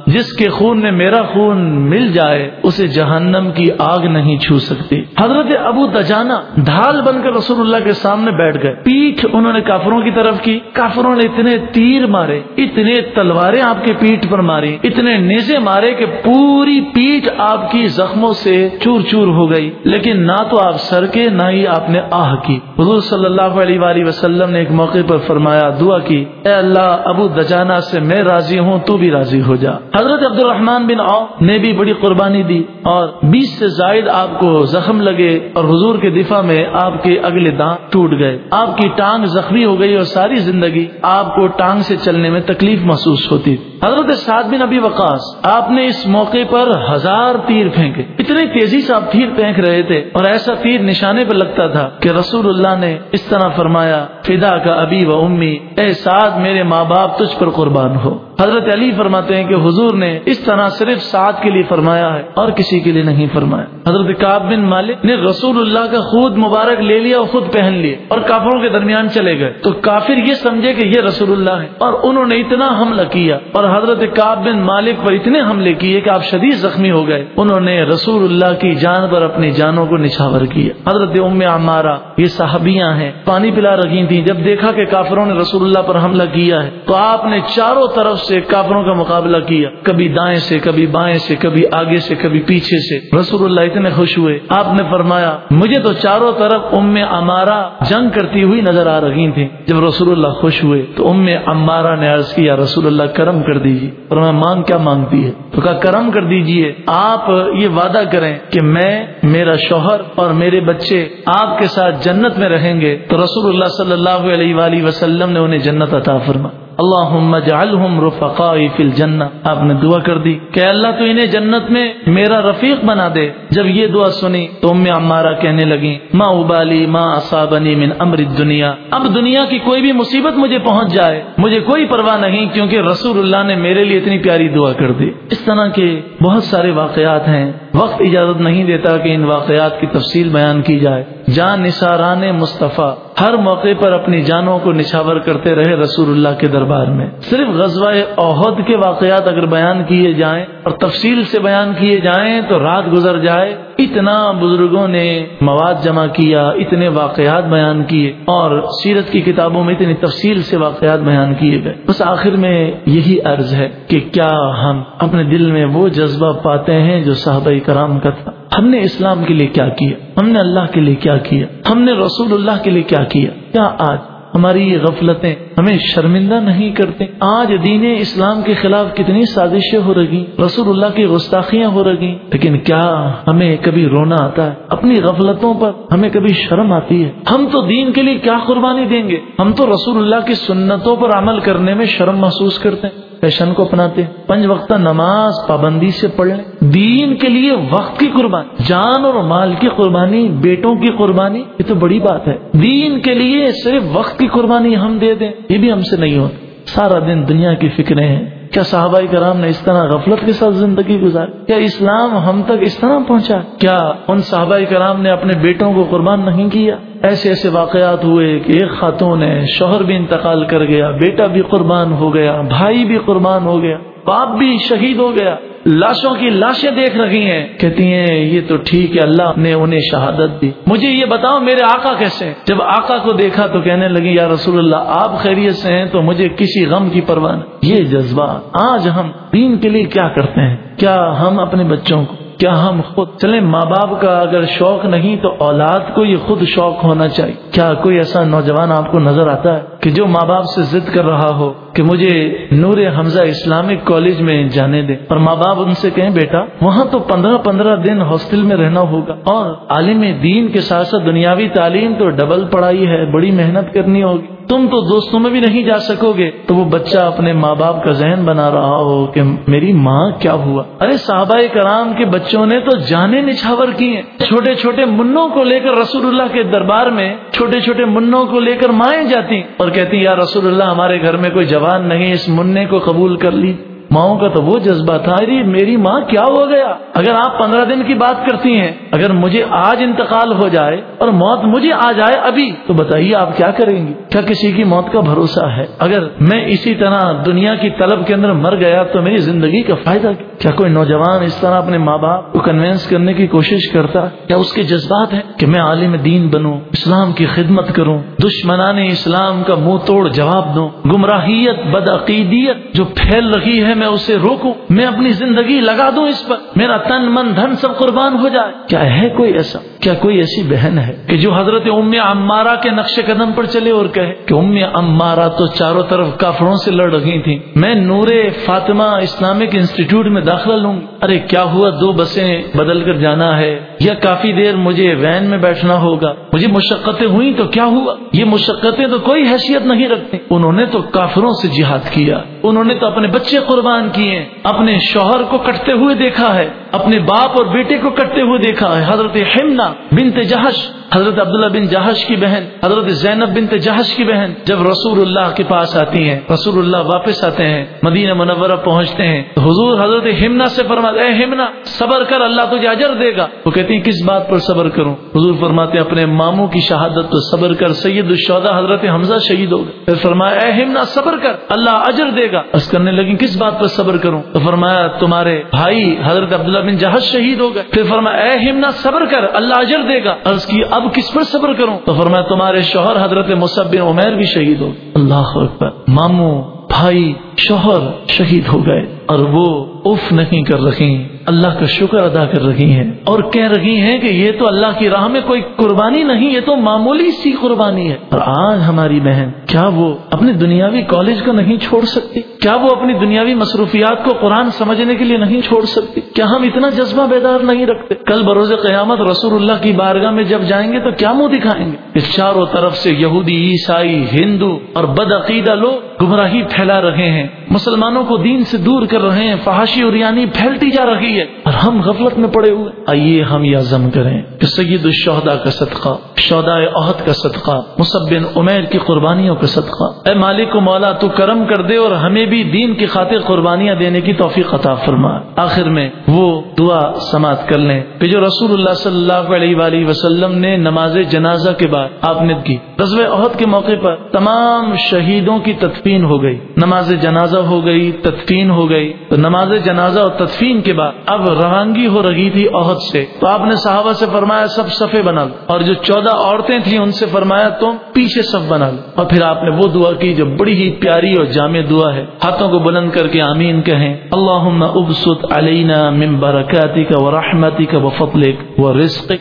جس کے خون میں میرا خون مل جائے، اسے جہنم کی آگ نہیں چھو سکتی۔ حضرت ابو دجانا ڈھال بن کر رسول اللہ کے سامنے بیٹھ گئے۔ پیٹھ انہوں نے کافروں کی طرف کی۔ کافروں نے اتنے تیر مارے، اتنے تلواریں آپ کے پیٹھ پر ماری، اتنے نیزے مارے کہ پوری پیٹھ آپ کی زخموں سے چور چور ہو گئی۔ لیکن نہ تو آپ سر کے، نہ ہی آپ نے آہ کی۔ حضور صلی اللہ علیہ وآلہ وسلم نے ایک موقع پر فرمایا، دعا کی، اے اللہ، ابو دجانا سے میں راضی ہوں، تو بھی راضی ہو جا۔ حضرت عبد الرحمان بن او نے بھی بڑی قربانی دی اور بیس سے زائد آپ کو زخم لگے اور حضور کے دفاع میں آپ کے اگلے دانت ٹوٹ گئے۔ آپ کی ٹانگ زخمی ہو گئی اور ساری زندگی آپ کو ٹانگ سے چلنے میں تکلیف محسوس ہوتی۔ تھی حضرت سعد بن ابی وقاص، آپ نے اس موقع پر ہزار تیر پھینکے۔ اتنی تیزی سے آپ تیر پھینک رہے تھے اور ایسا تیر نشانے پر لگتا تھا کہ رسول اللہ نے اس طرح فرمایا، فدا کا ابی و امی، اے سعد، میرے ماں باپ تجھ پر قربان ہو۔ حضرت علی فرماتے ہیں کہ حضور نے اس طرح صرف سعد کے لیے فرمایا ہے اور کسی کے لیے نہیں فرمایا۔ حضرت کاب بن مالک نے رسول اللہ کا خود مبارک لے لیا اور خود پہن لیے اور کافروں کے درمیان چلے گئے۔ تو کافر یہ سمجھے کہ یہ رسول اللہ ہے اور انہوں نے اتنا حملہ کیا اور حضرت کاب بن مالک پر اتنے حملے کیے کہ آپ شدید زخمی ہو گئے۔ انہوں نے رسول اللہ کی جان پر اپنی جانوں کو نچھاور کیا۔ حضرت ام عمارہ، یہ صحابیاں ہیں، پانی پلا رکھی تھی جب دیکھا کہ کافروں نے رسول اللہ پر حملہ کیا ہے، تو آپ نے چاروں طرف سے کافروں کا مقابلہ کیا۔ کبھی دائیں سے، کبھی بائیں سے، کبھی آگے سے، کبھی پیچھے سے۔ رسول اللہ اتنے خوش ہوئے۔ آپ نے فرمایا، مجھے تو چاروں طرف ام امارا جنگ کرتی ہوئی نظر آ رہی تھی جب رسول اللہ خوش ہوئے، تو ام امارا نے عرض کیا، رسول اللہ کرم کر دیجیے اور میں مانگ کیا مانگتی ہے تو کہا کرم کر دیجیے آپ یہ وعدہ کریں کہ میں، میرا شوہر اور میرے بچے آپ کے ساتھ جنت میں رہیں گے۔ تو رسول اللہ صلی اللہ علیہ وآلہ وسلم نے انہیں جنت عطا فرما۔ اللہ جعلہم رفقائی فی الجنہ۔ آپ نے دعا کر دی کہ اللہ تو انہیں جنت میں میرا رفیق بنا دے۔ جب یہ دعا سنی تو ام عمارہ کہنے لگی ما ابالی ما اصابنی من امر الدنیا۔ اب دنیا کی کوئی بھی مصیبت مجھے پہنچ جائے، مجھے کوئی پرواہ نہیں کیونکہ رسول اللہ نے میرے لیے اتنی پیاری دعا کر دی۔ اس طرح کے بہت سارے واقعات ہیں۔ وقت اجازت نہیں دیتا کہ ان واقعات کی تفصیل بیان کی جائے۔ جان نثاران مصطفیٰ۔ ہر موقع پر اپنی جانوں کو نچھاور کرتے رہے رسول اللہ کے دربار میں۔ صرف غزوہ عہد کے واقعات اگر بیان کیے جائیں اور تفصیل سے بیان کیے جائیں تو رات گزر جائے۔ اتنا بزرگوں نے مواد جمع کیا، اتنے واقعات بیان کیے اور سیرت کی کتابوں میں اتنی تفصیل سے واقعات بیان کیے گئے۔ بس آخر میں یہی عرض ہے کہ کیا ہم اپنے دل میں وہ جذبہ پاتے ہیں جو صحابہ کرام کا تھا؟ ہم نے اسلام کے لیے کیا کیا؟ ہم نے اللہ کے لیے کیا کیا؟ ہم نے رسول اللہ کے لیے کیا کیا؟ کیا آج ہماری یہ غفلتیں ہمیں شرمندہ نہیں کرتے؟ آج دین اسلام کے خلاف کتنی سازشیں ہو رہی رسول اللہ کی گستاخیاں ہو رہی لیکن کیا ہمیں کبھی رونا آتا ہے؟ اپنی غفلتوں پر ہمیں کبھی شرم آتی ہے؟ ہم تو دین کے لیے کیا قربانی دیں گے؟ ہم تو رسول اللہ کی سنتوں پر عمل کرنے میں شرم محسوس کرتے ہیں۔ فیشن کو اپناتے پنج وقتہ نماز پابندی سے پڑھ لیں۔ دین کے لیے وقت کی قربانی، جان اور مال کی قربانی، بیٹوں کی قربانی، یہ تو بڑی بات ہے۔ دین کے لیے صرف وقت کی قربانی ہم دے دیں، یہ بھی ہم سے نہیں ہوتا۔ سارا دن دنیا کی فکریں ہیں۔ کیا صحابہ کرام نے اس طرح غفلت کے ساتھ زندگی گزاری؟ کیا اسلام ہم تک اس طرح پہنچا؟ کیا ان صحابہ کرام نے اپنے بیٹوں کو قربان نہیں کیا؟ ایسے ایسے واقعات ہوئے کہ ایک خاتون ہے شوہر بھی انتقال کر گیا، بیٹا بھی قربان ہو گیا، بھائی بھی قربان ہو گیا، باپ بھی شہید ہو گیا۔ لاشوں کی لاشیں دیکھ رہی ہیں۔ کہتی ہیں، یہ تو ٹھیک ہے، اللہ نے انہیں شہادت دی۔ مجھے یہ بتاؤ، میرے آقا کیسے ہیں؟ جب آقا کو دیکھا تو کہنے لگی، یا رسول اللہ، آپ خیریت سے ہیں تو مجھے کسی غم کی پرواہ یہ جذبات، آج ہم دین کے لیے کیا کرتے ہیں؟ کیا ہم اپنے بچوں کو کیا ہم خود چلیں ماں باپ کا اگر شوق نہیں تو اولاد کو یہ خود شوق ہونا چاہیے۔ کیا کوئی ایسا نوجوان آپ کو نظر آتا ہے کہ جو ماں باپ سے ضد کر رہا ہو کہ مجھے نور حمزہ اسلامک کالج میں جانے دیں اور ماں باپ ان سے کہیں، بیٹا، وہاں تو پندرہ پندرہ دن ہاسٹل میں رہنا ہوگا۔ اور عالم دین کے ساتھ ساتھ دنیاوی تعلیم تو ڈبل پڑھائی ہے، بڑی محنت کرنی ہوگی۔ تم تو دوستوں میں بھی نہیں جا سکو گے تو وہ بچہ اپنے ماں باپ کا ذہن بنا رہا ہو کہ میری ماں کیا ہوا۔ ارے صحابہ کرام کے بچوں نے تو جانے نچھاور کی ہیں۔ چھوٹے چھوٹے منوں کو لے کر رسول اللہ کے دربار میں چھوٹے چھوٹے منوں کو لے کر مائیں جاتی۔ اور کہتی، یا رسول اللہ، ہمارے گھر میں کوئی جوان نہیں، اس منع کو قبول کر لی۔ ماؤں کا تو وہ جذبہ تھا، ارے میری ماں کیا ہو گیا؟ اگر آپ پندرہ دن کی بات کرتی ہیں، اگر مجھے آج انتقال ہو جائے اور موت مجھے آ جائے ابھی، تو بتائیے آپ کیا کریں گی؟ کیا کسی کی موت کا بھروسہ ہے؟ اگر میں اسی طرح دنیا کی طلب کے اندر مر گیا تو میری زندگی کا فائدہ کیا؟ کوئی نوجوان اس طرح اپنے ماں باپ کو کنوینس کرنے کی کوشش کرتا؟ کیا اس کے جذبات ہیں کہ میں عالم دین بنوں، اسلام کی خدمت کروں، دشمنان اسلام کا منہ توڑ جواب دوں؟ گمراہیت، بدعقیدیت جو پھیل رہی ہے میں اسے روکوں، میں اپنی زندگی لگا دوں اس پر۔ میرا تن من دھن سب قربان ہو جائے۔ کیا ہے کوئی ایسا؟ کیا کوئی ایسی بہن ہے کہ جو حضرت ام امارا کے نقش قدم پر چلے اور کہے کہ ام امارا تو چاروں طرف کافروں سے لڑ رہی تھی میں نور فاطمہ اسلامک انسٹیٹیوٹ میں داخلہ لوں ارے، کیا ہوا دو بسیں بدل کر جانا ہے؟ یا کافی دیر مجھے وین میں بیٹھنا ہوگا؟ مجھے مشقتیں ہوئی تو کیا ہوا؟ یہ مشقتیں تو کوئی حیثیت نہیں رکھتی۔ انہوں نے تو کافروں سے جہاد کیا۔ انہوں نے تو اپنے بچے قربان کیے اپنے شوہر کو کٹتے ہوئے دیکھا ہے، اپنے باپ اور بیٹے کو کٹتے ہوئے دیکھا ہے، حضرت ہمنا بنت جہش حضرت عبداللہ بن جہش کی بہن، حضرت زینب بنت جہش کی بہن جب رسول اللہ کے پاس آتی ہیں رسول اللہ واپس آتے ہیں، مدینہ منورہ پہنچتے ہیں، تو حضور حضرت ہمنا سے فرما اے ہمنا صبر کر، اللہ تجھے اجر دے گا. وہ کہتی ہیں کس بات پر صبر کروں؟ حضور فرماتے ہیں اپنے ماموں کی شہادت تو صبر کر، سید الشہدا حضرت حمزہ شہید ہو گئے. پھر فرمایا، اے ہمنا صبر کر، اللہ اجر دے گا. اس کرنے لگی کس بات پر صبر کروں؟ تو فرمایا، تمہارے بھائی حضرت عبداللہ بن جہاز شہید ہو گئے. پھر فرمایا، اے ہمنا صبر کر، اللہ اجر دے گا. عرض کی اب کس پر صبر کروں؟ تو فرمایا تمہارے شوہر حضرت مصب بن عمیر بھی شہید ہو اللہ اکبر۔ ماموں، بھائی، شوہر شہید ہو گئے۔ اور وہ اف نہیں کر رہی اللہ کا شکر ادا کر رہی ہیں۔ اور کہہ رہی ہیں کہ یہ تو اللہ کی راہ میں کوئی قربانی نہیں، یہ تو معمولی سی قربانی ہے۔ اور آج ہماری بہن، کیا وہ اپنے دنیاوی کالج کو نہیں چھوڑ سکتی؟ کیا وہ اپنی دنیاوی مصروفیات کو قرآن سمجھنے کے لیے نہیں چھوڑ سکتی؟ کیا ہم اتنا جذبہ بیدار نہیں رکھتے؟ کل بروز قیامت رسول اللہ کی بارگاہ میں جب جائیں گے تو کیا منہ دکھائیں گے؟ اس چاروں طرف سے یہودی، عیسائی، ہندو اور بدعقیدہ لوگ گمراہی پھیلا رہے ہیں۔ مسلمانوں کو دین سے دور کر رہے ہیں، فحاشی اور یعنی پھیلتی جا رہی ہے۔ اور ہم غفلت میں پڑے ہوئے۔ آئیے ہم یہ عزم کریں کہ سید الشہدا کا صدقہ۔ شہدا عہد کا صدقہ مصبن عمیر کی قربانیوں کا صدقہ۔ اے مالک و مولا، تو کرم کر دے اور ہمیں بھی دین کی خاطر قربانیاں دینے کی توفیق عطا فرما۔ آخر میں وہ دعا سماعت کر لیں۔ کہ جو رسول اللہ صلی اللہ علیہ وآلہ وسلم نے نماز جنازہ کے بعد آپ نے کی، رضو عہد کے موقع پر تمام شہیدوں کی تدفین ہو گئی۔ نماز جنازہ ہو گئی، تدفین ہو گئی۔ تو نماز جنازہ اور تدفین کے بعد اب روانگی ہو رہی تھی عہد سے۔ تو آپ نے صحابہ سے فرمایا، سب صفے بنا اور جو چودہ عورتیں تھیں ان سے فرمایا تم پیچھے سب بنا لو۔ اور پھر آپ نے وہ دعا کی جو بڑی ہی پیاری اور جامع دعا ہے۔ ہاتھوں کو بلند کر کے آمین کہیں۔ اللہ ابسط علینا من کا و رحمتی کا و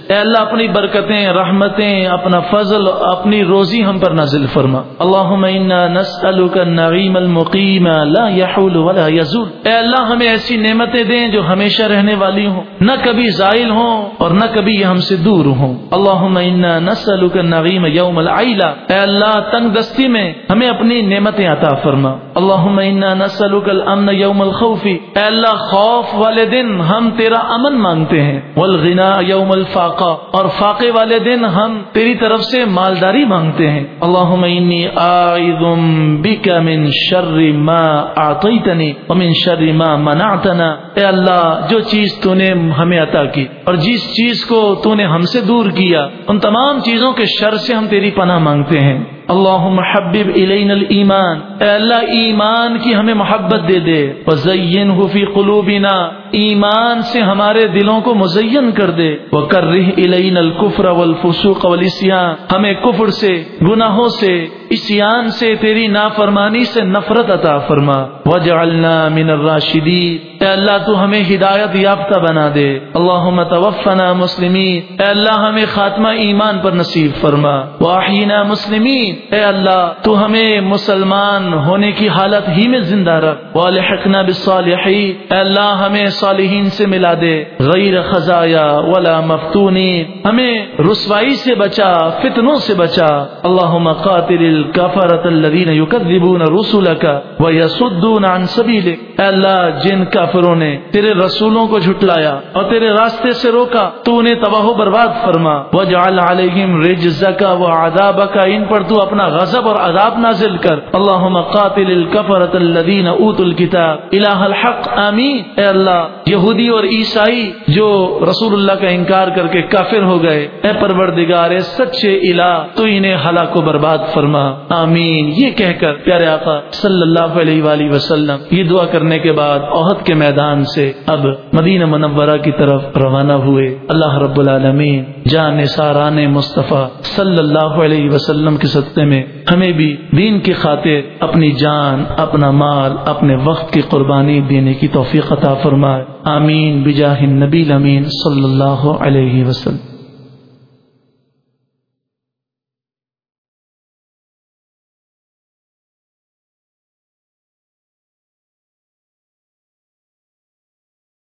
اے اللہ، اپنی برکتیں، رحمتیں، اپنا فضل، اپنی روزی ہم پر نازل فرما۔ اللہ نسألک النعیم المقیم، لا يحول ولا يزول اے اللہ، ہمیں ایسی نعمتیں دیں جو ہمیشہ رہنے والی ہوں۔ نہ کبھی زائل ہوں اور نہ کبھی یہ ہم سے دور ہوں۔ اللہ نسلک النعیم یوم العیلہ۔ اے اللہ، تنگ دستی میں ہمیں اپنی نعمتیں عطا فرما۔ اللہ نسلک الامن یوم الخوف۔ اے اللہ، خوف والے دن ہم تیرا امن مانگتے ہیں۔ والغنا یوم الفاقہ۔ اور فاقے والے دن ہم تیری طرف سے مالداری مانگتے ہیں۔ اللہ انی اعوذ بک من شر ما اعطیتنی ومن شر ما منعتنا۔ اے اللہ، جو چیز تو نے ہمیں عطا کی اور جس چیز کو تو نے ہم سے دور کیا، ان تمام چیزوں کے شر سے ہم تیری پناہ مانگتے ہیں۔ اللہ حبب الینا الایمان۔ اے اللہ، ایمان کی ہمیں محبت دے دے۔ وزینہ فی قلوبنا ایمان سے ہمارے دلوں کو مزین کر دے۔ وہ وکرہ الینا الکفر والفسوق والعصیان ہمیں کفر سے، گناہوں سے اسیان سے تیری نافرمانی سے نفرت عطا فرما۔ وجعلنا من الراشدین اے اللہ، تو ہمیں ہدایت یافتہ بنا دے۔ اللہم توفنا مسلمین۔ اے اللہ، ہمیں خاتمہ ایمان پر نصیب فرما۔ واحینا مسلمین۔ اے اللہ، تو ہمیں مسلمان ہونے کی حالت ہی میں زندہ رکھ۔ والحقنا بالصالحین۔ اے اللہ، ہمیں صالحین سے ملا دے۔ غیر خزایا ولا مفتونین ہمیں رسوائی سے بچا، فتنوں سے بچا۔ اللہم قاتل الكفرة الذين يكذبون رسلك ويصدون عن سبيلك اے اللہ، جن کافروں نے تیرے رسولوں کو جھٹلایا اور تیرے راستے سے روکا، تو انہیں تباہ و برباد فرما۔ وجعل عليهم رجزك وعذابك ان پر تو اپنا غضب اور عذاب نازل کر۔ اللهم قاتل الكفرة الذين اوتوا الكتاب الہ الحق، آمین۔ اے اللہ یہودی اور عیسائی جو رسول اللہ کا انکار کر کے کافر ہو گئے، اے پروردگار سچے الہ، تو انہیں ہلاک و برباد فرما۔ آمین۔ یہ کہہ کر، پیارے آقا صلی اللہ علیہ وآلہ وسلم، یہ دعا کرنے کے بعد عہد کے میدان سے اب مدینہ منورہ کی طرف روانہ ہوئے۔ اللہ رب العالمین، جان ساران مصطفیٰ صلی اللہ علیہ وسلم کے صدقے میں ہمیں بھی دین کی خاطر اپنی جان، اپنا مال، اپنے وقت کی قربانی دینے کی توفیق عطا فرمائے۔ آمین، بجاہ النبی الامین صلی اللہ علیہ وسلم۔